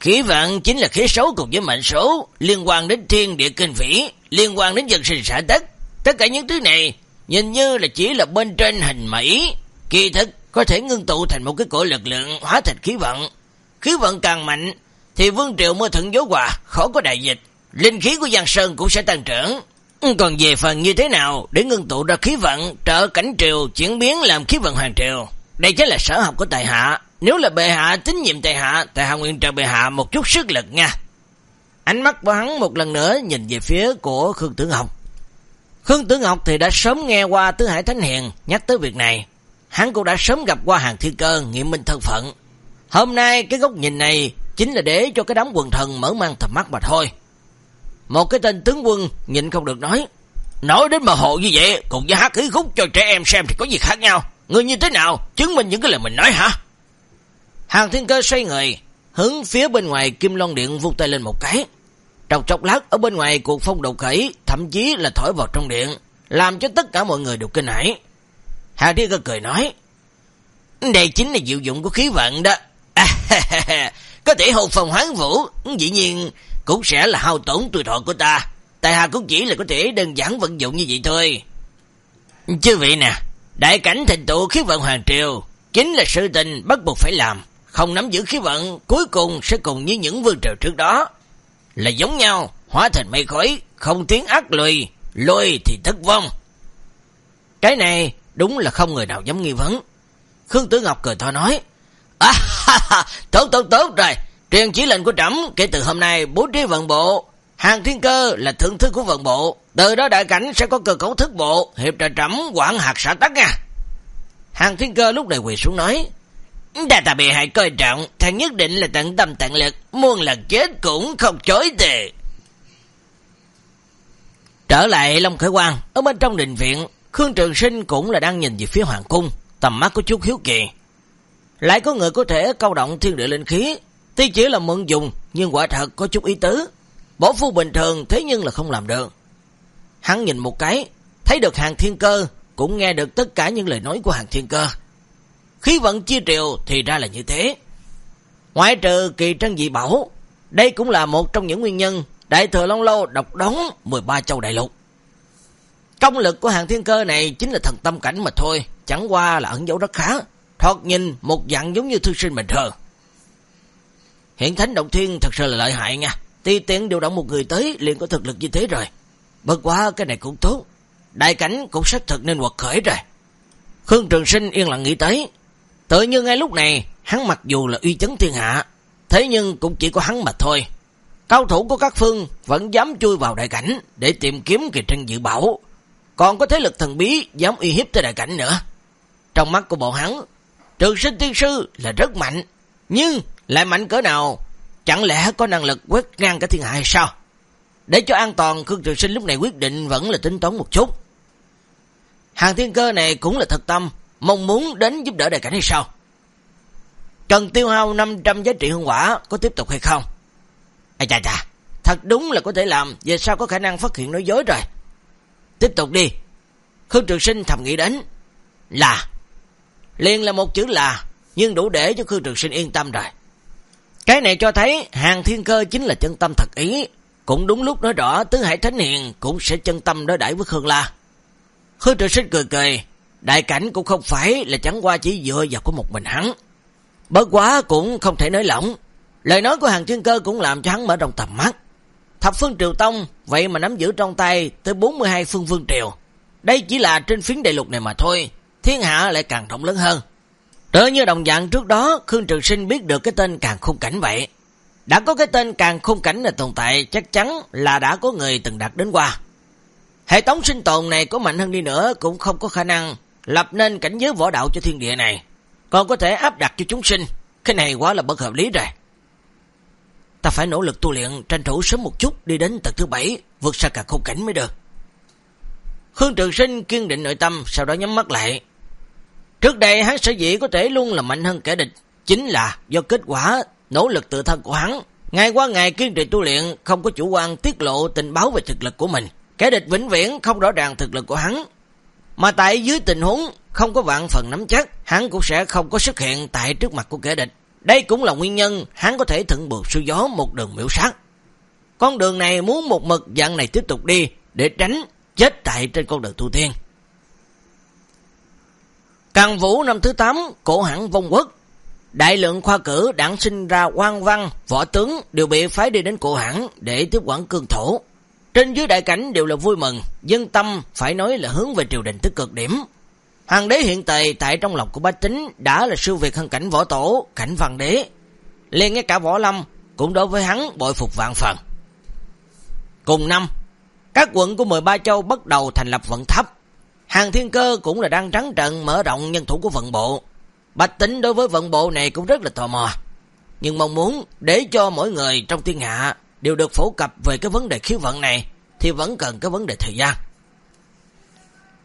Speaker 1: Khí vận chính là khí số cùng với mệnh số, liên quan đến thiên địa kinh vĩ, liên quan đến dân sinh xã tất. Tất cả những thứ này nhìn như là chỉ là bên trên hình mỹ, kỳ thực có thể ngưng tụ thành một cái cổ lực lượng hóa thành khí vận. Khí vận càng mạnh thì vương triệu mưa thuận gió hòa, khó có đại dịch, linh khí của Giang Sơn cũng sẽ tăng trưởng. Còn về phần như thế nào để ngưng tụ ra khí vận trợ cảnh triều chuyển biến làm khí vận hoàng triều, đây chính là sở học của tài hạ. Nếu là bệ hạ tín nhiệm tài hạ, tài hạ nguyện trợ bệ hạ một chút sức lực nha. Ánh mắt của hắn một lần nữa nhìn về phía của Khương Tử Ngọc. Khương Tử Ngọc thì đã sớm nghe qua Tứ Hải Thánh Hiền nhắc tới việc này. Hắn cũng đã sớm gặp qua hàng thiên cơ nghiệm minh thân phận. Hôm nay cái góc nhìn này chính là để cho cái đám quần thần mở mang tầm mắt mà thôi. Một cái tên tướng quân nhìn không được nói. Nói đến mà hộ như vậy, cùng với hát khí khúc cho trẻ em xem thì có gì khác nhau. Người như thế nào, chứng minh những cái lời mình nói hả? Hàng thiên cơ xoay người, hướng phía bên ngoài Kim Long Điện vung tay lên một cái. Trong chốc lát ở bên ngoài cuộc phong đầu khẩy, thậm chí là thổi vào trong điện, làm cho tất cả mọi người đều kinh hãi. Hàng thiên cơ cười nói, đây chính là diệu dụng của khí vận đó. À, có thể hồn phòng hoán vũ, dĩ nhiên cũng sẽ là hao tổn tuổi thọ của ta. Tại hạ cũng chỉ là có thể đơn giản vận dụng như vậy thôi. Chứ vị nè, đại cảnh thành tụ khí vận hoàng triều, chính là sự tình bắt buộc phải làm. Không nắm giữ khí vận, cuối cùng sẽ cùng như những vương triều trước đó. Là giống nhau, hóa thành mây khói, không tiếng ác lùi, lôi thì thất vong. Cái này đúng là không người nào dám nghi vấn. Khương Tử Ngọc cười to nói, À, ha, ha, tốt tốt tốt rồi, truyền chỉ lệnh của trẫm kể từ hôm nay bố trí vận bộ. Hàng thiên cơ là thượng thư của vận bộ, từ đó đại cảnh sẽ có cơ cấu thức bộ, hiệp trợ trẫm quản hạt xã tắc nha. Hàng thiên cơ lúc này quỳ xuống nói, đa ta bị hại coi trọng, thằng nhất định là tận tâm tận lực, muôn lần chết cũng không chối từ. Trở lại Long Khởi Quang, ở bên trong đình viện, Khương Trường Sinh cũng là đang nhìn về phía Hoàng Cung, tầm mắt có chút hiếu kỳ. Lại có người có thể câu động thiên địa linh khí, tuy chỉ là mượn dùng, nhưng quả thật có chút ý tứ. bổ phu bình thường thế nhưng là không làm được. Hắn nhìn một cái, thấy được hàng thiên cơ, cũng nghe được tất cả những lời nói của hàng thiên cơ. Khí vận chia triều thì ra là như thế. Ngoại trừ kỳ trân dị bảo, đây cũng là một trong những nguyên nhân Đại thừa Long Lâu độc đóng 13 châu đại lục. Công lực của hàng thiên cơ này chính là thần tâm cảnh mà thôi, chẳng qua là ẩn dấu rất khá, thoạt nhìn một dạng giống như thư sinh bình thường. Hiện thánh động thiên thật sự là lợi hại nha, ti tiện điều động một người tới liền có thực lực như thế rồi. Bất quá cái này cũng tốt, đại cảnh cũng xác thực nên quật khởi rồi. Khương Trường Sinh yên lặng nghĩ tới, tự như ngay lúc này, hắn mặc dù là uy chấn thiên hạ, thế nhưng cũng chỉ có hắn mà thôi. Cao thủ của các phương vẫn dám chui vào đại cảnh để tìm kiếm kỳ trân dự bảo, còn có thế lực thần bí dám uy hiếp tới đại cảnh nữa. Trong mắt của bọn hắn, trường sinh tiên sư là rất mạnh, nhưng lại mạnh cỡ nào, chẳng lẽ có năng lực quét ngang cả thiên hạ hay sao? Để cho an toàn, Khương Trường Sinh lúc này quyết định vẫn là tính toán một chút. Hàng thiên cơ này cũng là thật tâm, mong muốn đến giúp đỡ đại cảnh hay sao? Cần tiêu hao 500 giá trị hương quả có tiếp tục hay không? À chà chà, thật đúng là có thể làm, về sao có khả năng phát hiện nói dối rồi. Tiếp tục đi. Khương Trường Sinh thầm nghĩ đến là liền là một chữ là, nhưng đủ để cho Khương Trường Sinh yên tâm rồi. Cái này cho thấy hàng thiên cơ chính là chân tâm thật ý, cũng đúng lúc nói rõ Tứ Hải Thánh Hiền cũng sẽ chân tâm đối đãi với Khương La. Khương Trường Sinh cười cười, đại cảnh cũng không phải là chẳng qua chỉ dựa vào của một mình hắn. Bất quá cũng không thể nói lỏng, lời nói của hàng thiên cơ cũng làm cho hắn mở rộng tầm mắt. Thập phương triều tông, vậy mà nắm giữ trong tay tới 42 phương phương triều. Đây chỉ là trên phiến đại lục này mà thôi, thiên hạ lại càng rộng lớn hơn. Trở như đồng dạng trước đó, Khương Trường Sinh biết được cái tên càng khung cảnh vậy. Đã có cái tên càng khung cảnh này tồn tại, chắc chắn là đã có người từng đặt đến qua. Hệ thống sinh tồn này có mạnh hơn đi nữa cũng không có khả năng lập nên cảnh giới võ đạo cho thiên địa này. Còn có thể áp đặt cho chúng sinh. Cái này quá là bất hợp lý rồi. Ta phải nỗ lực tu luyện, tranh thủ sớm một chút đi đến tầng thứ bảy vượt xa cả khung cảnh mới được. Khương Trường Sinh kiên định nội tâm, sau đó nhắm mắt lại. Trước đây hắn sở dĩ có thể luôn là mạnh hơn kẻ địch, chính là do kết quả nỗ lực tự thân của hắn. Ngày qua ngày kiên trì tu luyện, không có chủ quan tiết lộ tình báo về thực lực của mình. Kẻ địch vĩnh viễn không rõ ràng thực lực của hắn. Mà tại dưới tình huống không có vạn phần nắm chắc, hắn cũng sẽ không có xuất hiện tại trước mặt của kẻ địch. Đây cũng là nguyên nhân hắn có thể thận bược sư gió một đường miểu sát. Con đường này muốn một mực dạng này tiếp tục đi để tránh chết tại trên con đường tu tiên. Càng vũ năm thứ 8, cổ hãng vong quốc. Đại lượng khoa cử đảng sinh ra quan văn, võ tướng đều bị phái đi đến cổ hãng để tiếp quản cương thổ. Trên dưới đại cảnh đều là vui mừng, dân tâm phải nói là hướng về triều đình tới cực điểm. Hoàng đế hiện tại tại trong lòng của bách tính đã là siêu việt hơn cảnh võ tổ, cảnh văn đế. liền ngay cả võ lâm cũng đối với hắn bội phục vạn phần. Cùng năm, các quận của 13 châu bắt đầu thành lập vận thấp. Hàng thiên cơ cũng là đang trắng trận mở rộng nhân thủ của vận bộ. Bạch tính đối với vận bộ này cũng rất là tò mò. Nhưng mong muốn để cho mỗi người trong thiên hạ đều được phổ cập về cái vấn đề khiếu vận này thì vẫn cần cái vấn đề thời gian.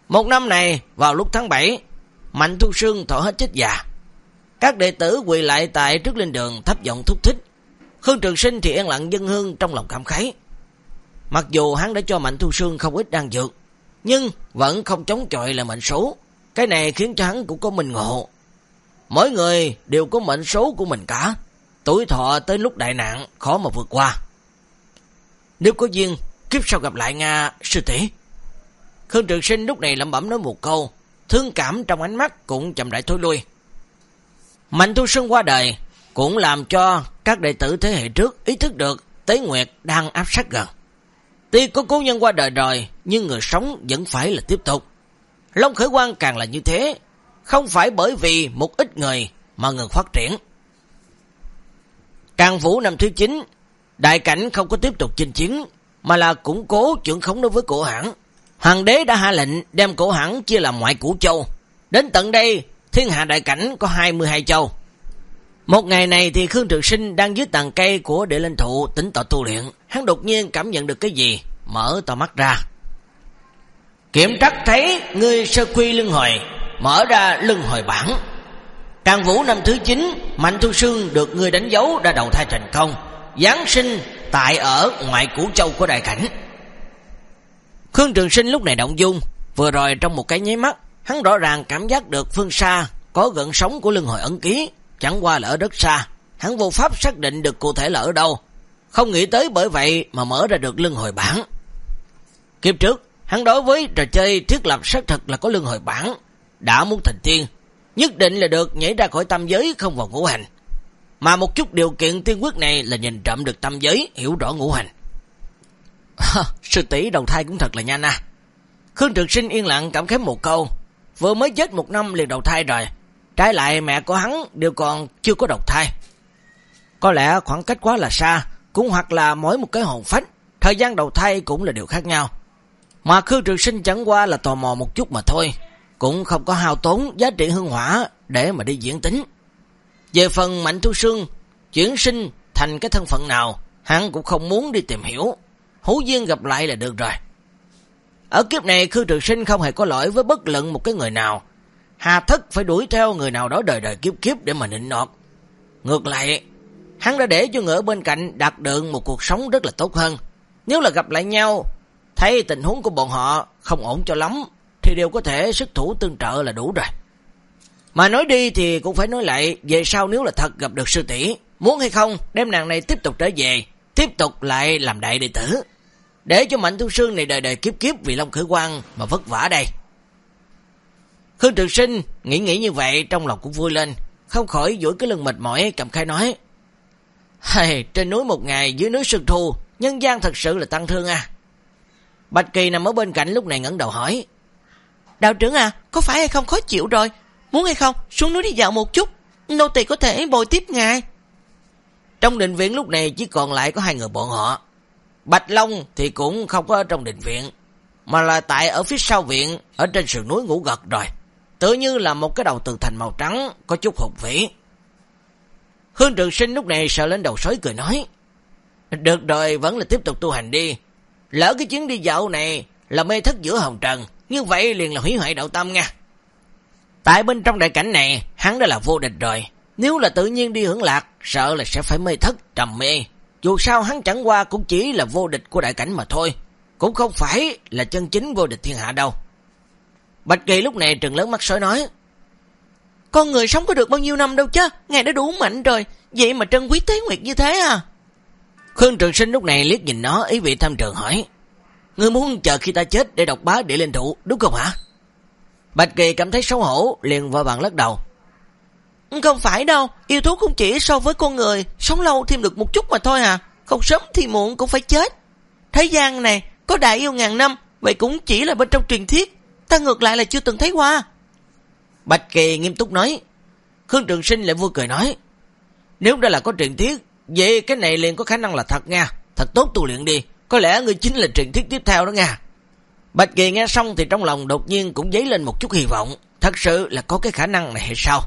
Speaker 1: Một năm này, vào lúc tháng 7, Mạnh Thu Sương thọ hết chết già. Các đệ tử quỳ lại tại trước linh đường thấp giọng thúc thích. Khương Trường Sinh thì yên lặng dân hương trong lòng cảm khái. Mặc dù hắn đã cho Mạnh Thu Sương không ít đang dược, nhưng vẫn không chống chọi là mệnh số. Cái này khiến cho hắn cũng có mình ngộ. Mỗi người đều có mệnh số của mình cả. Tuổi thọ tới lúc đại nạn khó mà vượt qua. Nếu có duyên, kiếp sau gặp lại Nga sư tỷ Khương Trường Sinh lúc này lẩm bẩm nói một câu, thương cảm trong ánh mắt cũng chậm rãi thối lui. Mạnh Thu sơn qua đời cũng làm cho các đệ tử thế hệ trước ý thức được Tế Nguyệt đang áp sát gần. Tuy có cố nhân qua đời rồi, nhưng người sống vẫn phải là tiếp tục. Long Khởi quan càng là như thế, không phải bởi vì một ít người mà ngừng phát triển. Càng Vũ năm thứ 9, đại cảnh không có tiếp tục chinh chiến, mà là củng cố trưởng khống đối với cổ hãng. Hoàng đế đã hạ lệnh đem cổ hãng chia làm ngoại củ châu. Đến tận đây, thiên hạ đại cảnh có 22 châu. Một ngày này thì Khương Trường Sinh đang dưới tàn cây của địa linh thụ tỉnh tọa tu luyện. Hắn đột nhiên cảm nhận được cái gì? Mở to mắt ra. Kiểm trắc thấy người sơ quy lưng hồi, mở ra lưng hồi bản. Càng vũ năm thứ 9, Mạnh Thu Sương được người đánh dấu đã đầu thai thành công. Giáng sinh tại ở ngoại củ châu của đại cảnh. Khương Trường Sinh lúc này động dung, vừa rồi trong một cái nháy mắt, hắn rõ ràng cảm giác được phương xa có gần sống của lưng hồi ấn ký, chẳng qua là ở đất xa, hắn vô pháp xác định được cụ thể là ở đâu, không nghĩ tới bởi vậy mà mở ra được lưng hồi bản. Kiếp trước, hắn đối với trò chơi thiết lập xác thực là có lưng hồi bản, đã muốn thành tiên, nhất định là được nhảy ra khỏi tam giới không vào ngũ hành. Mà một chút điều kiện tiên quyết này là nhìn trộm được tâm giới, hiểu rõ ngũ hành. sư tỷ đầu thai cũng thật là nhanh à. Khương Trực Sinh yên lặng cảm khái một câu. Vừa mới chết một năm liền đầu thai rồi. Trái lại mẹ của hắn đều còn chưa có đầu thai. Có lẽ khoảng cách quá là xa, cũng hoặc là mỗi một cái hồn phách, thời gian đầu thai cũng là điều khác nhau. Mà Khương Trực Sinh chẳng qua là tò mò một chút mà thôi, cũng không có hao tốn giá trị hương hỏa để mà đi diễn tính. Về phần Mạnh Thu Sương, chuyển sinh thành cái thân phận nào, hắn cũng không muốn đi tìm hiểu hữu duyên gặp lại là được rồi. Ở kiếp này Khư Trường Sinh không hề có lỗi với bất luận một cái người nào. Hà thất phải đuổi theo người nào đó đời đời kiếp kiếp để mà nịnh nọt. Ngược lại, hắn đã để cho người ở bên cạnh đạt được một cuộc sống rất là tốt hơn. Nếu là gặp lại nhau, thấy tình huống của bọn họ không ổn cho lắm, thì đều có thể sức thủ tương trợ là đủ rồi. Mà nói đi thì cũng phải nói lại, về sau nếu là thật gặp được sư tỷ muốn hay không đem nàng này tiếp tục trở về, tiếp tục lại làm đại đệ tử. Để cho Mạnh Thu Sương này đời đời kiếp kiếp vì Long Khởi Quang mà vất vả đây. Khương Trường Sinh nghĩ nghĩ như vậy trong lòng cũng vui lên, không khỏi duỗi cái lưng mệt mỏi cầm khai nói. hey trên núi một ngày dưới núi sương Thu, nhân gian thật sự là tăng thương à. Bạch Kỳ nằm ở bên cạnh lúc này ngẩn đầu hỏi. Đạo trưởng à, có phải hay không khó chịu rồi? Muốn hay không, xuống núi đi dạo một chút, nô tỳ có thể bồi tiếp ngài. Trong đình viện lúc này chỉ còn lại có hai người bọn họ. Bạch Long thì cũng không có ở trong đình viện, mà là tại ở phía sau viện, ở trên sườn núi ngủ gật rồi. Tự như là một cái đầu từ thành màu trắng, có chút hụt vĩ. Hương Trường Sinh lúc này sợ lên đầu sói cười nói, Được rồi, vẫn là tiếp tục tu hành đi. Lỡ cái chuyến đi dạo này là mê thất giữa hồng trần, như vậy liền là hủy hoại đạo tâm nha. Tại bên trong đại cảnh này, hắn đã là vô địch rồi. Nếu là tự nhiên đi hưởng lạc, sợ là sẽ phải mê thất, trầm mê. Dù sao hắn chẳng qua cũng chỉ là vô địch của đại cảnh mà thôi. Cũng không phải là chân chính vô địch thiên hạ đâu. Bạch Kỳ lúc này trừng lớn mắt sói nói. Con người sống có được bao nhiêu năm đâu chứ, ngài đã đủ mạnh rồi, vậy mà trân quý tế nguyệt như thế à? Khương Trường Sinh lúc này liếc nhìn nó, ý vị tham trường hỏi. Ngươi muốn chờ khi ta chết để độc bá để lên thụ, đúng không hả? Bạch Kỳ cảm thấy xấu hổ, liền vội vàng lắc đầu. Không phải đâu, yêu thú không chỉ so với con người, sống lâu thêm được một chút mà thôi à, không sớm thì muộn cũng phải chết. Thế gian này, có đại yêu ngàn năm, vậy cũng chỉ là bên trong truyền thuyết, ta ngược lại là chưa từng thấy qua. Bạch Kỳ nghiêm túc nói, Khương Trường Sinh lại vui cười nói, nếu đây là có truyền thuyết, vậy cái này liền có khả năng là thật nha, thật tốt tu luyện đi, có lẽ người chính là truyền thuyết tiếp theo đó nha. Bạch Kỳ nghe xong thì trong lòng đột nhiên cũng dấy lên một chút hy vọng, thật sự là có cái khả năng này hay sao?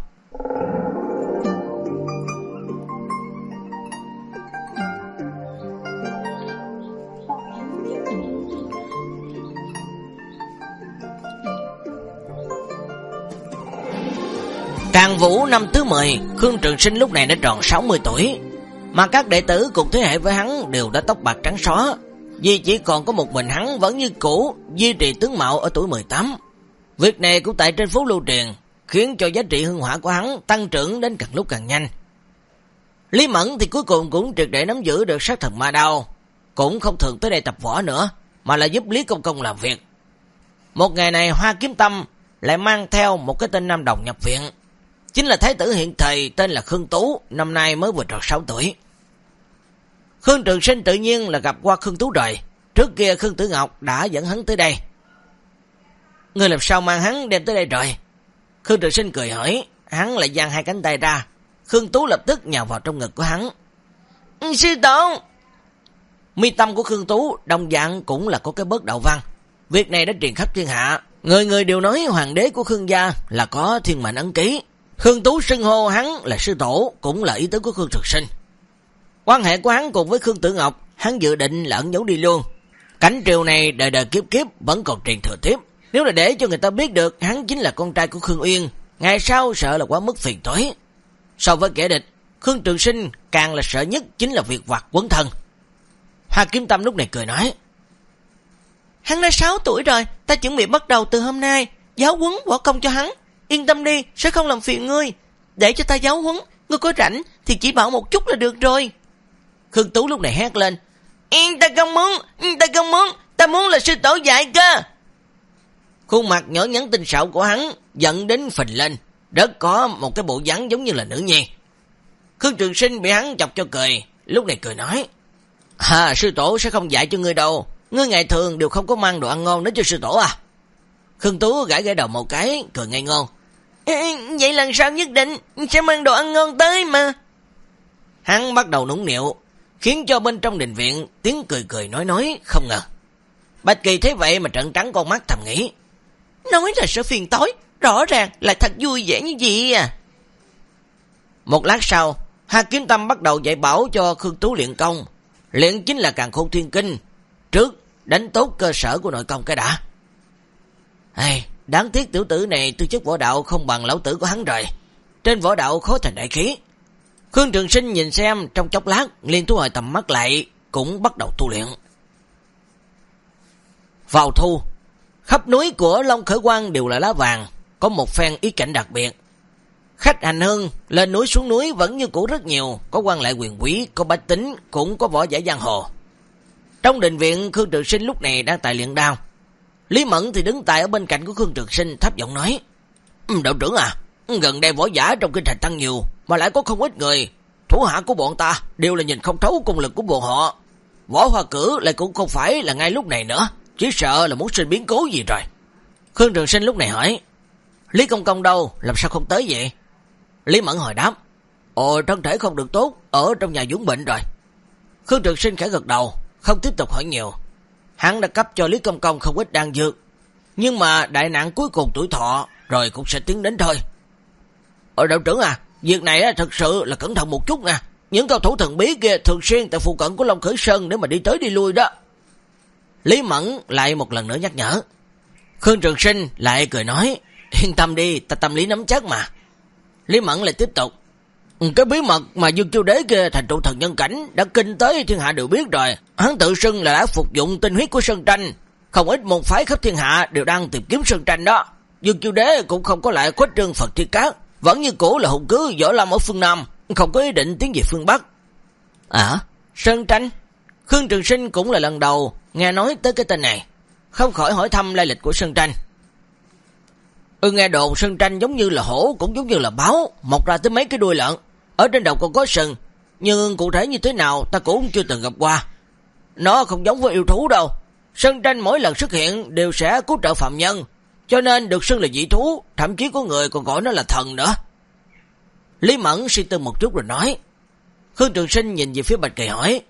Speaker 1: Càng Vũ năm thứ 10, Khương Trường Sinh lúc này đã tròn 60 tuổi, mà các đệ tử cùng thế hệ với hắn đều đã tóc bạc trắng xóa, vì chỉ còn có một mình hắn vẫn như cũ, duy trì tướng mạo ở tuổi 18. Việc này cũng tại trên phố lưu truyền, khiến cho giá trị hương hỏa của hắn tăng trưởng đến càng lúc càng nhanh. Lý Mẫn thì cuối cùng cũng triệt để nắm giữ được sát thần ma đao, cũng không thường tới đây tập võ nữa, mà là giúp Lý Công Công làm việc. Một ngày này Hoa Kiếm Tâm lại mang theo một cái tên Nam Đồng nhập viện, chính là thái tử hiện thời tên là Khương Tú, năm nay mới vừa tròn 6 tuổi. Khương Trường Sinh tự nhiên là gặp qua Khương Tú rồi, trước kia Khương Tử Ngọc đã dẫn hắn tới đây. Người làm sao mang hắn đem tới đây rồi? Khương Trường Sinh cười hỏi, hắn lại dang hai cánh tay ra, Khương Tú lập tức nhào vào trong ngực của hắn. Ừ, sư Tôn! Mi tâm của Khương Tú đồng dạng cũng là có cái bớt đầu văn. Việc này đã truyền khắp thiên hạ, người người đều nói hoàng đế của Khương gia là có thiên mệnh ấn ký. Khương Tú xưng hô hắn là sư tổ, cũng là ý tứ của Khương Trực Sinh. Quan hệ của hắn cùng với Khương Tử Ngọc, hắn dự định lẫn ẩn giấu đi luôn. Cảnh triều này đời đời kiếp kiếp vẫn còn truyền thừa tiếp. Nếu là để cho người ta biết được hắn chính là con trai của Khương Uyên, ngày sau sợ là quá mức phiền toái. So với kẻ địch, Khương Trường Sinh càng là sợ nhất chính là việc vặt quấn thân. Hoa Kiếm Tâm lúc này cười nói, Hắn đã 6 tuổi rồi, ta chuẩn bị bắt đầu từ hôm nay, giáo quấn võ công cho hắn. Yên tâm đi, sẽ không làm phiền ngươi. Để cho ta giáo huấn, ngươi có rảnh thì chỉ bảo một chút là được rồi. Khương Tú lúc này hét lên. Yên ta không muốn, ta không muốn, ta muốn là sư tổ dạy cơ. Khuôn mặt nhỏ nhắn tinh xạo của hắn giận đến phình lên, rất có một cái bộ dáng giống như là nữ nhi. Khương Trường Sinh bị hắn chọc cho cười, lúc này cười nói. À, sư tổ sẽ không dạy cho ngươi đâu, ngươi ngày thường đều không có mang đồ ăn ngon đến cho sư tổ à. Khương Tú gãi gãi đầu một cái, cười ngây ngô, Vậy lần sau nhất định sẽ mang đồ ăn ngon tới mà. Hắn bắt đầu nũng niệu, khiến cho bên trong đình viện tiếng cười cười nói nói không ngờ. Bạch Kỳ thấy vậy mà trận trắng con mắt thầm nghĩ. Nói là sẽ phiền tối, rõ ràng là thật vui vẻ như vậy à. Một lát sau, Hà Kiếm Tâm bắt đầu dạy bảo cho Khương Tú luyện công. Luyện chính là càng khôn thiên kinh. Trước, đánh tốt cơ sở của nội công cái đã. Hey, đáng tiếc tiểu tử này tư chất võ đạo không bằng lão tử của hắn rồi. Trên võ đạo khó thành đại khí. Khương Trường Sinh nhìn xem trong chốc lát liên thu hồi tầm mắt lại cũng bắt đầu tu luyện. Vào thu, khắp núi của Long Khởi Quang đều là lá vàng, có một phen ý cảnh đặc biệt. Khách hành hương lên núi xuống núi vẫn như cũ rất nhiều, có quan lại quyền quý, có bách tính, cũng có võ giả giang hồ. Trong đình viện, Khương Trường Sinh lúc này đang tại luyện đao. Lý Mẫn thì đứng tại ở bên cạnh của Khương Trường Sinh thấp giọng nói, Đạo trưởng à, gần đây võ giả trong kinh thành tăng nhiều, mà lại có không ít người. Thủ hạ của bọn ta đều là nhìn không thấu công lực của bọn họ. Võ hoa cử lại cũng không phải là ngay lúc này nữa, chỉ sợ là muốn sinh biến cố gì rồi. Khương Trường Sinh lúc này hỏi, Lý Công Công đâu, làm sao không tới vậy? Lý Mẫn hồi đáp, Ồ, thân thể không được tốt, ở trong nhà dũng bệnh rồi. Khương Trường Sinh khẽ gật đầu, không tiếp tục hỏi nhiều. Hắn đã cấp cho Lý Công Công không ít đan dược, nhưng mà đại nạn cuối cùng tuổi thọ rồi cũng sẽ tiến đến thôi. Ở đạo trưởng à, việc này thật sự là cẩn thận một chút nha. Những cao thủ thần bí kia thường xuyên tại phụ cận của Long Khởi Sơn để mà đi tới đi lui đó. Lý Mẫn lại một lần nữa nhắc nhở. Khương Trường Sinh lại cười nói, yên tâm đi, ta tâm lý nắm chắc mà. Lý Mẫn lại tiếp tục, ừ, cái bí mật mà Dương Chiêu Đế kia thành trụ thần nhân cảnh đã kinh tới thiên hạ đều biết rồi. Hắn tự xưng là đã phục dụng tinh huyết của Sơn Tranh. Không ít môn phái khắp thiên hạ đều đang tìm kiếm Sơn Tranh đó. Dương Chiêu Đế cũng không có lại khuếch trương Phật Thiên Cát. Vẫn như cũ là hùng cứ võ lâm ở phương Nam. Không có ý định tiến về phương Bắc. À, Sơn Tranh. Khương Trường Sinh cũng là lần đầu nghe nói tới cái tên này. Không khỏi hỏi thăm lai lịch của Sơn Tranh. Ừ nghe đồn Sơn Tranh giống như là hổ cũng giống như là báo. Mọc ra tới mấy cái đuôi lợn. Ở trên đầu còn có sừng, nhưng cụ thể như thế nào ta cũng chưa từng gặp qua. Nó không giống với yêu thú đâu. Sơn tranh mỗi lần xuất hiện đều sẽ cứu trợ phạm nhân, cho nên được xưng là dị thú, thậm chí có người còn gọi nó là thần nữa. Lý Mẫn suy tư một chút rồi nói. Khương Trường Sinh nhìn về phía Bạch Kỳ hỏi.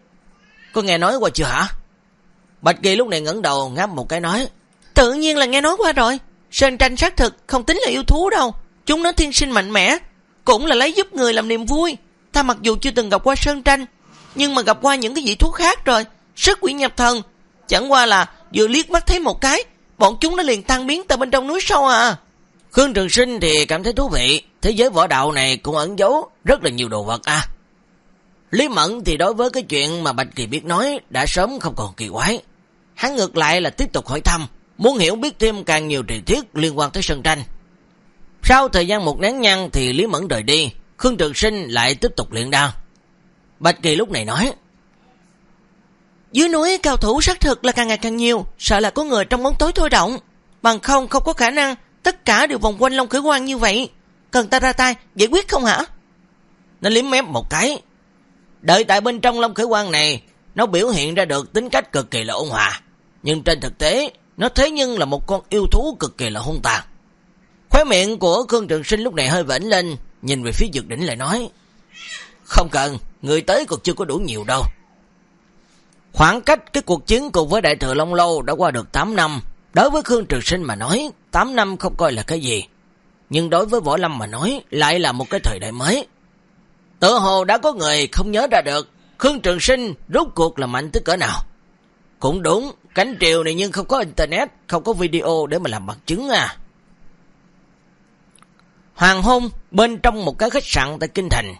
Speaker 1: Có nghe nói qua chưa hả? Bạch Kỳ lúc này ngẩng đầu ngáp một cái nói. Tự nhiên là nghe nói qua rồi. Sơn tranh xác thực không tính là yêu thú đâu. Chúng nó thiên sinh mạnh mẽ, cũng là lấy giúp người làm niềm vui. Ta mặc dù chưa từng gặp qua sơn tranh, nhưng mà gặp qua những cái dị thú khác rồi. Sức quỷ nhập thần, chẳng qua là vừa liếc mắt thấy một cái, bọn chúng nó liền tan biến từ bên trong núi sâu à. Khương Trường Sinh thì cảm thấy thú vị, thế giới võ đạo này cũng ẩn giấu rất là nhiều đồ vật à. Lý Mẫn thì đối với cái chuyện mà Bạch Kỳ biết nói đã sớm không còn kỳ quái. Hắn ngược lại là tiếp tục hỏi thăm, muốn hiểu biết thêm càng nhiều truyền thuyết liên quan tới sân Tranh. Sau thời gian một nén nhăn thì Lý Mẫn rời đi, Khương Trường Sinh lại tiếp tục luyện đao. Bạch Kỳ lúc này nói, dưới núi cao thủ xác thực là càng ngày càng nhiều, sợ là có người trong bóng tối thôi động. Bằng không không có khả năng, tất cả đều vòng quanh Long Khởi quan như vậy. Cần ta ra tay, giải quyết không hả? Nó liếm mép một cái. Đợi tại bên trong Long Khởi quan này, nó biểu hiện ra được tính cách cực kỳ là ôn hòa. Nhưng trên thực tế, nó thế nhưng là một con yêu thú cực kỳ là hung tàn. Khóe miệng của Khương Trường Sinh lúc này hơi vĩnh lên, nhìn về phía dược đỉnh lại nói. Không cần, người tới còn chưa có đủ nhiều đâu. Khoảng cách cái cuộc chiến cùng với Đại Thừa Long Lâu đã qua được 8 năm. Đối với Khương Trường Sinh mà nói, 8 năm không coi là cái gì. Nhưng đối với Võ Lâm mà nói, lại là một cái thời đại mới. Tự hồ đã có người không nhớ ra được, Khương Trường Sinh rốt cuộc là mạnh tới cỡ nào. Cũng đúng, cánh triều này nhưng không có Internet, không có video để mà làm bằng chứng à. Hoàng hôn bên trong một cái khách sạn tại Kinh Thành.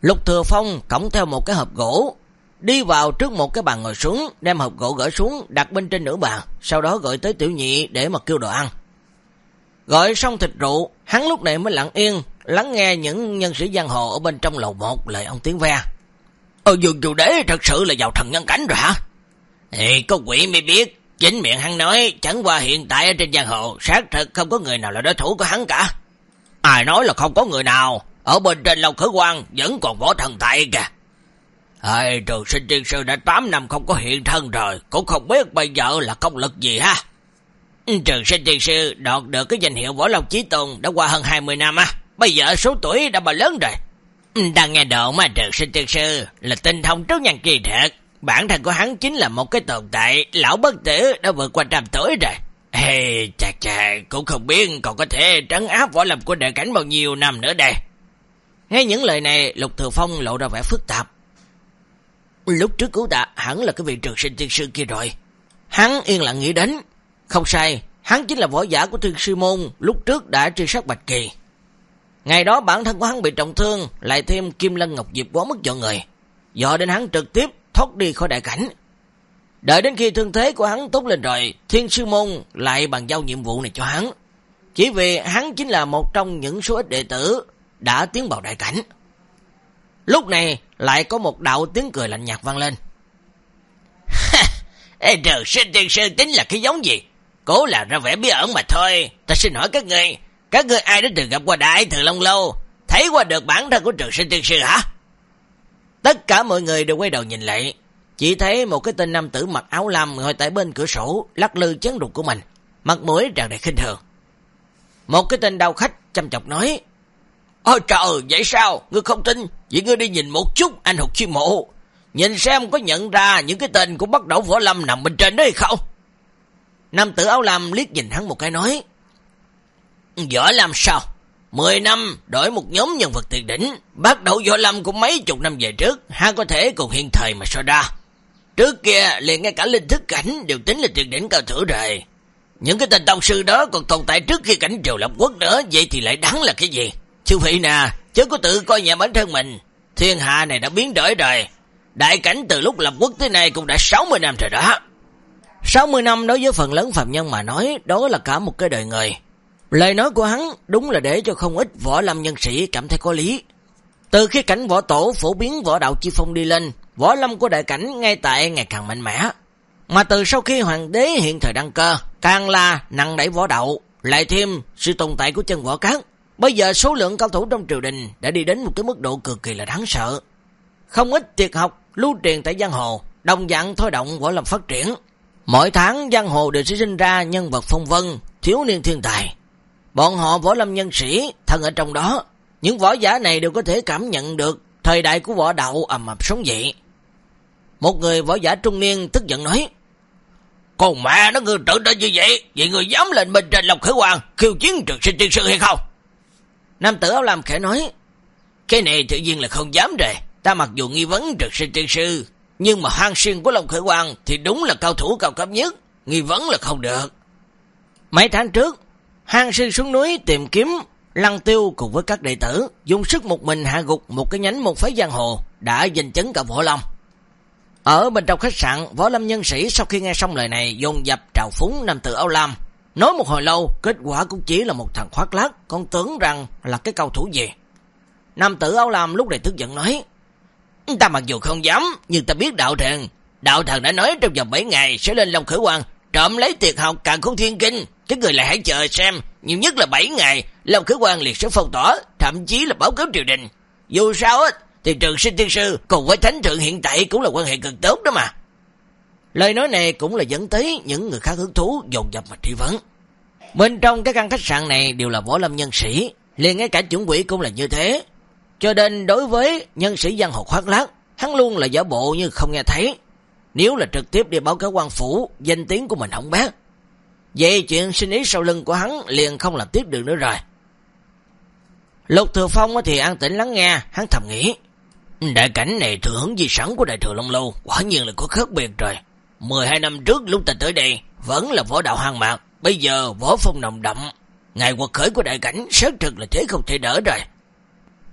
Speaker 1: Lục Thừa Phong cổng theo một cái hộp gỗ, đi vào trước một cái bàn ngồi xuống, đem hộp gỗ gỡ xuống, đặt bên trên nửa bàn, sau đó gọi tới tiểu nhị để mà kêu đồ ăn. Gọi xong thịt rượu, hắn lúc này mới lặng yên, lắng nghe những nhân sĩ giang hồ ở bên trong lầu một lời ông tiếng ve. Ờ dường dù đế thật sự là giàu thần nhân cảnh rồi hả? Ê, có quỷ mới biết, chính miệng hắn nói, chẳng qua hiện tại ở trên giang hồ, xác thật không có người nào là đối thủ của hắn cả. Ai nói là không có người nào, ở bên trên lầu Khởi quan vẫn còn võ thần tại kìa. Ê, trường sinh tiên sư đã 8 năm không có hiện thân rồi, cũng không biết bây giờ là công lực gì ha. Ừ, trường sinh tiên sư đọt được cái danh hiệu Võ Long Chí Tôn đã qua hơn 20 năm á, bây giờ số tuổi đã bà lớn rồi. Ừ, đang nghe đồn mà trường sinh tiên sư là tinh thông trước nhân kỳ thiệt, bản thân của hắn chính là một cái tồn tại lão bất tử đã vượt qua trăm tuổi rồi. Ê, chà chà, cũng không biết còn có thể trấn áp võ lâm của đệ cảnh bao nhiêu năm nữa đây. Nghe những lời này, Lục Thừa Phong lộ ra vẻ phức tạp. Lúc trước cứu ta hẳn là cái vị trường sinh thiên sư kia rồi. Hắn yên lặng nghĩ đến. Không sai, hắn chính là võ giả của thiên sư môn, lúc trước đã truy sát Bạch Kỳ. Ngày đó bản thân của hắn bị trọng thương, lại thêm Kim Lân Ngọc Diệp quá mức dọn người. Do đến hắn trực tiếp thoát đi khỏi đại cảnh. Đợi đến khi thương thế của hắn tốt lên rồi, Thiên Sư Môn lại bằng giao nhiệm vụ này cho hắn. Chỉ vì hắn chính là một trong những số ít đệ tử đã tiến vào đại cảnh. Lúc này lại có một đạo tiếng cười lạnh nhạt vang lên. Ê trời, sinh tiên sư tính là cái giống gì? Cố là ra vẻ bí ẩn mà thôi. Ta xin hỏi các người, các người ai đã từng gặp qua đại thừa Long Lâu? Thấy qua được bản thân của trường sinh tiên sư hả? Tất cả mọi người đều quay đầu nhìn lại, chỉ thấy một cái tên nam tử mặc áo lam ngồi tại bên cửa sổ, lắc lư chấn đục của mình, mặt mũi tràn đầy khinh thường. Một cái tên đau khách chăm chọc nói, Ờ, Ôi trời, vậy sao? Ngươi không tin, vậy ngươi đi nhìn một chút anh hụt chi mộ. Nhìn xem có nhận ra những cái tên của bắt đầu võ lâm nằm bên trên đấy không? Nam tử áo lam liếc nhìn hắn một cái nói, Võ làm sao? Mười năm đổi một nhóm nhân vật tiền đỉnh, bắt đầu võ lâm cũng mấy chục năm về trước, ha có thể cùng hiện thời mà so ra. Trước kia liền ngay cả linh thức cảnh đều tính là tuyệt đỉnh cao thủ rồi. Những cái tên tông sư đó còn tồn tại trước khi cảnh triều lập quốc nữa, vậy thì lại đáng là cái gì? Chư vị nè, chứ có tự coi nhẹ bản thân mình. Thiên hạ này đã biến đổi rồi. Đại cảnh từ lúc lập quốc tới nay cũng đã 60 năm rồi đó. 60 năm đối với phần lớn phạm nhân mà nói, đó là cả một cái đời người. Lời nói của hắn đúng là để cho không ít võ lâm nhân sĩ cảm thấy có lý. Từ khi cảnh võ tổ phổ biến võ đạo chi phong đi lên, võ lâm của đại cảnh ngay tại ngày càng mạnh mẽ. Mà từ sau khi hoàng đế hiện thời đăng cơ, càng là nặng đẩy võ đạo, lại thêm sự tồn tại của chân võ cát. Bây giờ số lượng cao thủ trong triều đình đã đi đến một cái mức độ cực kỳ là đáng sợ. Không ít tuyệt học lưu truyền tại giang hồ, đồng dạng thôi động võ lâm phát triển. Mỗi tháng giang hồ đều sẽ sinh ra nhân vật phong vân, thiếu niên thiên tài. Bọn họ võ lâm nhân sĩ, thân ở trong đó, những võ giả này đều có thể cảm nhận được thời đại của võ đạo ầm ầm sống dậy. Một người võ giả trung niên tức giận nói, Còn mẹ nó người tự tin như vậy, vậy người dám lên bên trên lòng khởi hoàng, khiêu chiến trường sinh tiên sư hay không? Nam tử áo lam khẽ nói, Cái này tự nhiên là không dám rồi, ta mặc dù nghi vấn trực sinh tiên sư, nhưng mà hoang xuyên của Long Khởi Quang thì đúng là cao thủ cao cấp nhất, nghi vấn là không được. Mấy tháng trước, hang sư xuống núi tìm kiếm Lăng Tiêu cùng với các đệ tử dùng sức một mình hạ gục một cái nhánh một phái giang hồ đã giành chấn cả Võ Lâm. Ở bên trong khách sạn, Võ Lâm nhân sĩ sau khi nghe xong lời này dồn dập trào phúng nam tử áo lam. Nói một hồi lâu, kết quả cũng chỉ là một thằng khoác lác, con tưởng rằng là cái cao thủ gì. Nam tử áo lam lúc này tức giận nói, Ta mặc dù không dám, nhưng ta biết đạo thần. Đạo thần đã nói trong vòng 7 ngày sẽ lên Long Khởi Quang, trộm lấy tiệt học càng khôn thiên kinh. Các người lại hãy chờ xem, nhiều nhất là 7 ngày, Long Khởi Quang liệt sẽ phong tỏa, thậm chí là báo cáo triều đình. Dù sao á, thì trường sinh tiên sư cùng với thánh thượng hiện tại cũng là quan hệ cực tốt đó mà. Lời nói này cũng là dẫn tới những người khác hứng thú dồn dập mà truy vấn. Bên trong các căn khách sạn này đều là võ lâm nhân sĩ, liền ngay cả chuẩn quỷ cũng là như thế. Cho nên đối với nhân sĩ giang hồ khoác lác, hắn luôn là giả bộ như không nghe thấy. Nếu là trực tiếp đi báo cáo quan phủ, danh tiếng của mình không bác. Vậy chuyện sinh ý sau lưng của hắn liền không làm tiếp được nữa rồi. Lục Thừa Phong thì an tĩnh lắng nghe, hắn thầm nghĩ. Đại cảnh này thừa hứng di sản của đại thừa Long Lâu, quả nhiên là có khác biệt rồi. 12 năm trước lúc ta tới đây, vẫn là võ đạo hoang mạc, bây giờ võ phong nồng đậm. Ngày quật khởi của đại cảnh, xác thực là thế không thể đỡ rồi.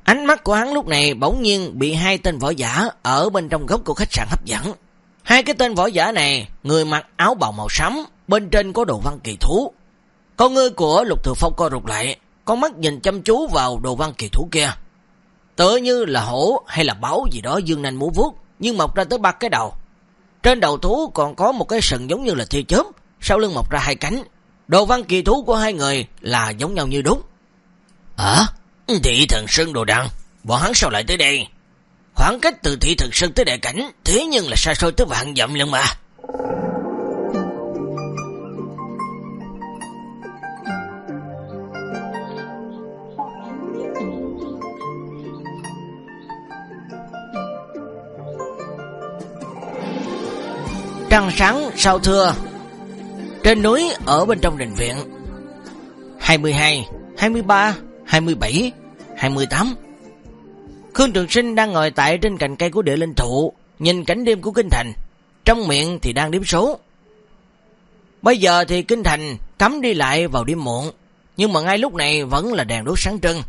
Speaker 1: Ánh mắt của hắn lúc này bỗng nhiên bị hai tên võ giả ở bên trong góc của khách sạn hấp dẫn. Hai cái tên võ giả này, người mặc áo bào màu xám, bên trên có đồ văn kỳ thú. Con ngươi của Lục Thừa Phong co rụt lại, con mắt nhìn chăm chú vào đồ văn kỳ thú kia. Tựa như là hổ hay là báo gì đó dương nanh múa vuốt, nhưng mọc ra tới ba cái đầu. Trên đầu thú còn có một cái sừng giống như là tia chớp, sau lưng mọc ra hai cánh. Đồ văn kỳ thú của hai người là giống nhau như đúng. À, thị thần sơn đồ đăng, bọn hắn sao lại tới đây? Khoảng cách từ thị thần sơn tới đại cảnh, thế nhưng là xa xôi tới vạn dặm lần mà. Trăng sáng sao thưa? Trên núi ở bên trong đình viện. 22, 23, 27, 28 Khương Trường Sinh đang ngồi tại trên cành cây của địa linh thụ Nhìn cảnh đêm của Kinh Thành. Trong miệng thì đang đếm số. Bây giờ thì Kinh Thành cấm đi lại vào đêm muộn Nhưng mà ngay lúc này vẫn là đèn đốt sáng trưng.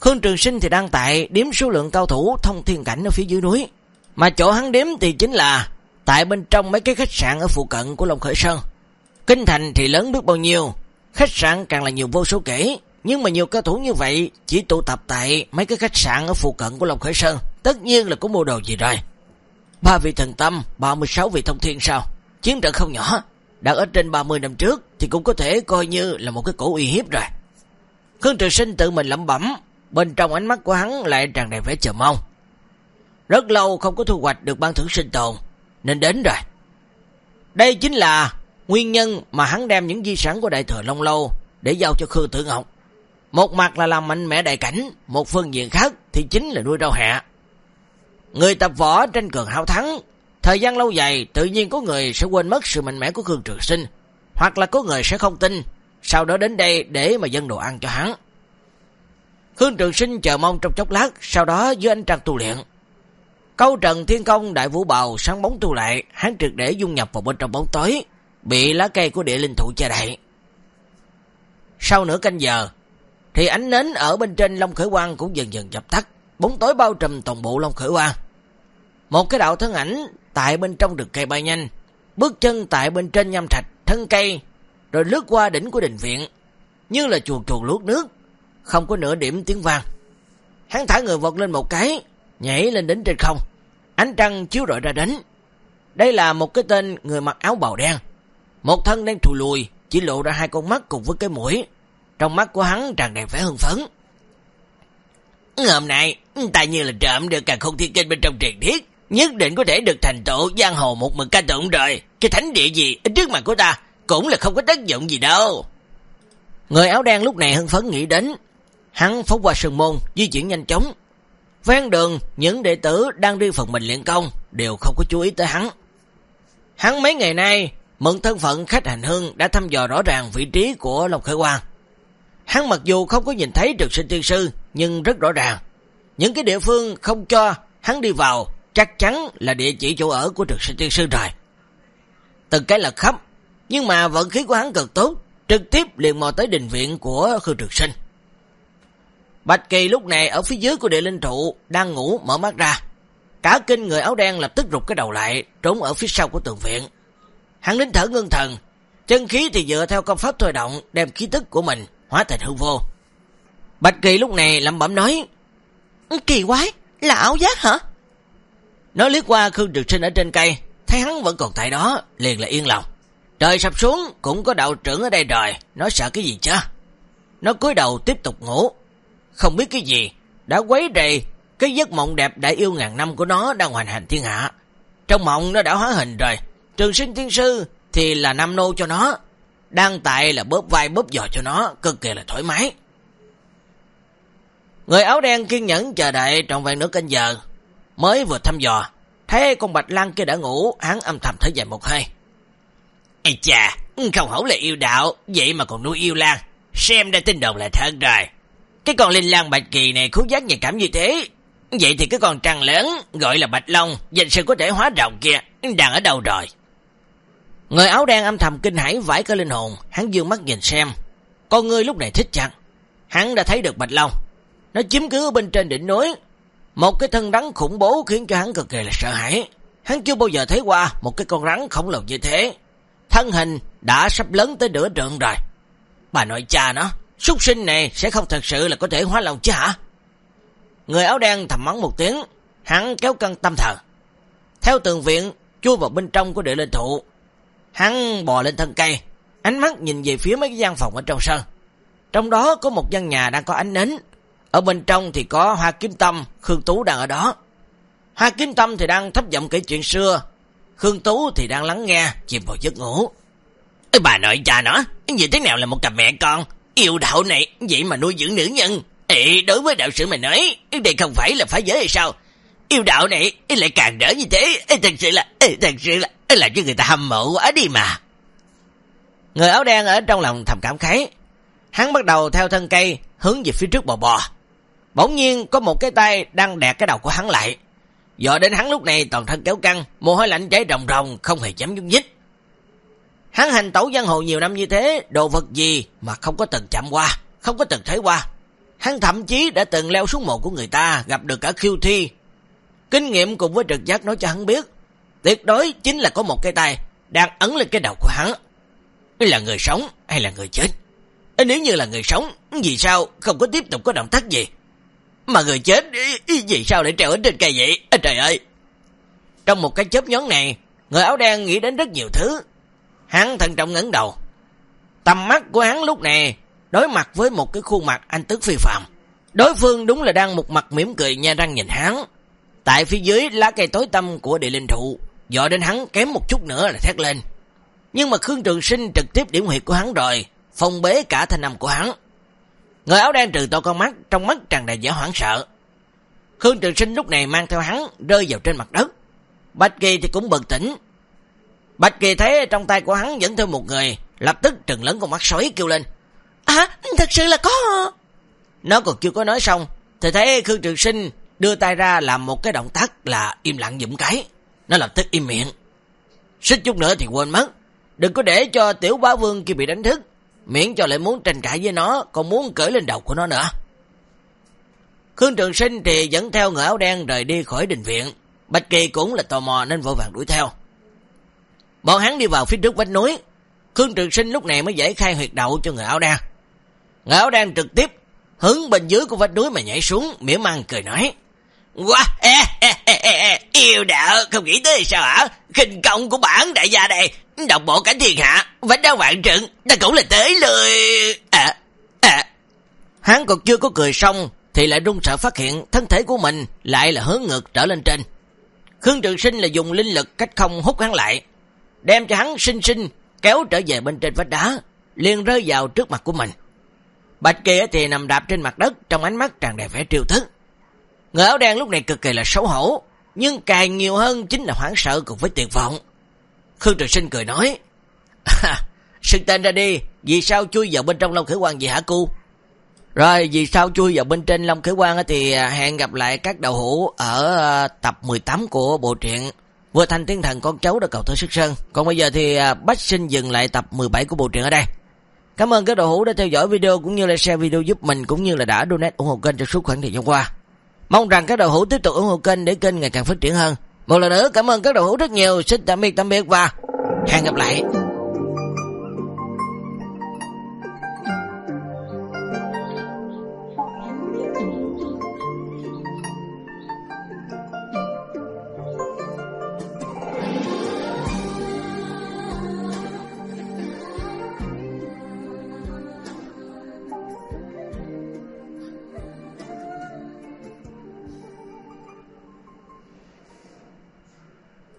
Speaker 1: Khương Trường Sinh thì đang tại đếm số lượng cao thủ thông thiên cảnh ở phía dưới núi. Mà chỗ hắn đếm thì chính là tại bên trong mấy cái khách sạn ở phụ cận của Long Khởi Sơn. Kinh thành thì lớn biết bao nhiêu, khách sạn càng là nhiều vô số kể, nhưng mà nhiều cao thủ như vậy chỉ tụ tập tại mấy cái khách sạn ở phụ cận của Long Khởi Sơn, tất nhiên là có mua đồ gì rồi. Ba vị thần tâm, 36 vị thông thiên sao? Chiến trận không nhỏ, đã ở trên 30 năm trước thì cũng có thể coi như là một cái cổ uy hiếp rồi. Khương Trường Sinh tự mình lẩm bẩm, bên trong ánh mắt của hắn lại tràn đầy vẻ chờ mong. Rất lâu không có thu hoạch được ban thưởng sinh tồn, nên đến rồi. Đây chính là nguyên nhân mà hắn đem những di sản của đại thừa Long Lâu để giao cho Khương Tử Ngọc. Một mặt là làm mạnh mẽ đại cảnh, một phương diện khác thì chính là nuôi rau hạ. Người tập võ tranh cường hao thắng, thời gian lâu dài tự nhiên có người sẽ quên mất sự mạnh mẽ của Khương Trường Sinh, hoặc là có người sẽ không tin, sau đó đến đây để mà dân đồ ăn cho hắn. Khương Trường Sinh chờ mong trong chốc lát, sau đó dưới anh trăng tu luyện. Câu trần thiên công đại vũ bào sáng bóng tu lại, hắn trực để dung nhập vào bên trong bóng tối, bị lá cây của địa linh thụ che đậy. Sau nửa canh giờ, thì ánh nến ở bên trên Long Khởi Quang cũng dần dần dập tắt, bóng tối bao trùm toàn bộ Long Khởi Quang. Một cái đạo thân ảnh tại bên trong rừng cây bay nhanh, bước chân tại bên trên nhâm thạch, thân cây, rồi lướt qua đỉnh của đình viện, như là chuồn chuồn lướt nước, không có nửa điểm tiếng vang. Hắn thả người vọt lên một cái, nhảy lên đến trên không, ánh trăng chiếu rọi ra đến. Đây là một cái tên người mặc áo bào đen, một thân đang thù lùi, chỉ lộ ra hai con mắt cùng với cái mũi. Trong mắt của hắn tràn đầy vẻ hưng phấn. Hôm nay, ta như là trộm được cả không thiên kinh bên trong truyền thiết. Nhất định có thể được thành tựu giang hồ một mực ca tụng rồi. Cái thánh địa gì ở trước mặt của ta cũng là không có tác dụng gì đâu. Người áo đen lúc này hưng phấn nghĩ đến. Hắn phóng qua sườn môn, di chuyển nhanh chóng. Ven đường, những đệ tử đang đi phần mình luyện công đều không có chú ý tới hắn. Hắn mấy ngày nay, mượn thân phận khách hành hương đã thăm dò rõ ràng vị trí của lộc Khởi Quang. Hắn mặc dù không có nhìn thấy trực sinh tiên sư, nhưng rất rõ ràng. Những cái địa phương không cho hắn đi vào, chắc chắn là địa chỉ chỗ ở của trực sinh tiên sư rồi. Từng cái lật khắp, nhưng mà vận khí của hắn cực tốt, trực tiếp liền mò tới đình viện của Khương Trực Sinh. Bạch Kỳ lúc này ở phía dưới của địa linh trụ đang ngủ mở mắt ra. Cả kinh người áo đen lập tức rụt cái đầu lại, trốn ở phía sau của tường viện. Hắn đến thở ngưng thần, chân khí thì dựa theo công pháp thôi động đem khí tức của mình hóa thành hư vô. Bạch Kỳ lúc này lẩm bẩm nói, Kỳ quái, là ảo giác hả? Nó liếc qua Khương Trực Sinh ở trên cây, thấy hắn vẫn còn tại đó, liền là yên lòng. Trời sập xuống, cũng có đạo trưởng ở đây rồi, nó sợ cái gì chứ? Nó cúi đầu tiếp tục ngủ, không biết cái gì, đã quấy rầy cái giấc mộng đẹp đại yêu ngàn năm của nó đang hoành hành thiên hạ. Trong mộng nó đã hóa hình rồi, trường sinh thiên sư thì là nam nô cho nó, đang tại là bóp vai bóp giò cho nó, cực kỳ là thoải mái. Người áo đen kiên nhẫn chờ đợi trọn vài nửa canh giờ, mới vừa thăm dò, thấy con bạch lăng kia đã ngủ, hắn âm thầm thở dài một hơi. Ê chà, không hổ là yêu đạo, vậy mà còn nuôi yêu lan, xem ra tin đồn là thân rồi. Cái con linh lang bạch kỳ này khú giác nhạy cảm như thế, vậy thì cái con trăng lớn gọi là bạch long, danh sư có thể hóa rồng kia, đang ở đâu rồi? Người áo đen âm thầm kinh hãi vãi cả linh hồn, hắn dương mắt nhìn xem. Con người lúc này thích chăng? Hắn đã thấy được Bạch Long. Nó chiếm cứ bên trên đỉnh núi. Một cái thân rắn khủng bố khiến cho hắn cực kỳ là sợ hãi. Hắn chưa bao giờ thấy qua một cái con rắn khổng lồ như thế. Thân hình đã sắp lớn tới nửa trượng rồi. Bà nội cha nó, súc sinh này sẽ không thật sự là có thể hóa lòng chứ hả? Người áo đen thầm mắng một tiếng, hắn kéo cân tâm thần. Theo tường viện, chui vào bên trong của địa linh thụ, Hắn bò lên thân cây, ánh mắt nhìn về phía mấy cái gian phòng ở trong sân. Trong đó có một gian nhà đang có ánh nến. Ở bên trong thì có Hoa Kim Tâm, Khương Tú đang ở đó. Hoa Kim Tâm thì đang thấp giọng kể chuyện xưa. Khương Tú thì đang lắng nghe, chìm vào giấc ngủ. Ê bà nội cha nó, vậy thế nào là một cặp mẹ con? Yêu đạo này, vậy mà nuôi dưỡng nữ nhân. Ê, đối với đạo sĩ mà nói, đây không phải là phá giới hay sao? Yêu đạo này lại càng đỡ như thế, thật sự là, thật sự là, làm cho người ta hâm mộ quá đi mà. Người áo đen ở trong lòng thầm cảm khái. Hắn bắt đầu theo thân cây, hướng về phía trước bò bò. Bỗng nhiên có một cái tay đang đẹt cái đầu của hắn lại. giờ đến hắn lúc này toàn thân kéo căng, mồ hôi lạnh chảy ròng ròng, không hề chấm nhúc nhích. Hắn hành tẩu giang hồ nhiều năm như thế, đồ vật gì mà không có từng chạm qua, không có từng thấy qua. Hắn thậm chí đã từng leo xuống mộ của người ta, gặp được cả khiêu thi. Kinh nghiệm cùng với trực giác nói cho hắn biết, tuyệt đối chính là có một cái tay đang ấn lên cái đầu của hắn. Là người sống hay là người chết? Nếu như là người sống, vì sao không có tiếp tục có động tác gì? Mà người chết, vì sao lại treo ở trên cây vậy? Trời ơi! Trong một cái chớp nhón này, người áo đen nghĩ đến rất nhiều thứ. Hắn thận trọng ngẩng đầu. Tầm mắt của hắn lúc này đối mặt với một cái khuôn mặt anh tức phi phạm. Đối phương đúng là đang một mặt mỉm cười nha răng nhìn hắn. Tại phía dưới lá cây tối tâm của địa linh thụ dọ đến hắn kém một chút nữa là thét lên. Nhưng mà Khương Trường Sinh trực tiếp điểm huyệt của hắn rồi, phong bế cả thanh âm của hắn. Người áo đen trừ to con mắt, trong mắt tràn đầy vẻ hoảng sợ. Khương Trường Sinh lúc này mang theo hắn rơi vào trên mặt đất. Bạch Kỳ thì cũng bừng tỉnh. Bạch Kỳ thấy trong tay của hắn dẫn theo một người, lập tức trừng lớn con mắt sói kêu lên. À, thật sự là có... Nó còn chưa có nói xong, thì thấy Khương Trường Sinh đưa tay ra làm một cái động tác là im lặng dụm cái. Nó lập tức im miệng. Xích chút nữa thì quên mất. đừng có để cho tiểu bá vương kia bị đánh thức, miễn cho lại muốn tranh cãi với nó, còn muốn cởi lên đầu của nó nữa. Khương Trường Sinh thì dẫn theo người áo đen rời đi khỏi đình viện, Bạch Kỳ cũng là tò mò nên vội vàng đuổi theo. Bọn hắn đi vào phía trước vách núi, Khương Trường Sinh lúc này mới giải khai huyệt đậu cho người áo đen. Người áo đen trực tiếp hướng bên dưới của vách núi mà nhảy xuống, mỉa măng cười nói. Quá, e, e, e, e, yêu đạo, không nghĩ tới sao hả? Kinh công của bản đại gia đây, độc bộ cảnh thiên hạ, vách đá vạn trận, ta cũng là tới lười. À, à. Hắn còn chưa có cười xong, thì lại run sợ phát hiện thân thể của mình lại là hướng ngược trở lên trên. Khương Trường Sinh là dùng linh lực cách không hút hắn lại, đem cho hắn sinh sinh kéo trở về bên trên vách đá, liền rơi vào trước mặt của mình. Bạch Kỳ thì nằm đạp trên mặt đất trong ánh mắt tràn đầy vẻ triều thức. Người áo đen lúc này cực kỳ là xấu hổ, nhưng càng nhiều hơn chính là hoảng sợ cùng với tuyệt vọng. Khương Trường Sinh cười nói, Sưng tên ra đi, vì sao chui vào bên trong Long Khởi Quang vậy hả cu Rồi, vì sao chui vào bên trên Long Khởi Quang thì à, hẹn gặp lại các đầu hữu ở à, tập 18 của bộ truyện Vừa thành thiên thần con cháu đã cầu thơ sức sơn. Còn bây giờ thì à, Bách xin dừng lại tập 17 của bộ truyện ở đây. Cảm ơn các đầu hữu đã theo dõi video cũng như là share video giúp mình cũng như là đã donate ủng hộ kênh trong suốt khoảng thời gian qua. Mong rằng các đầu hữu tiếp tục ủng hộ kênh để kênh ngày càng phát triển hơn. Một lần nữa cảm ơn các đầu hữu rất nhiều. Xin tạm biệt tạm biệt và hẹn gặp lại.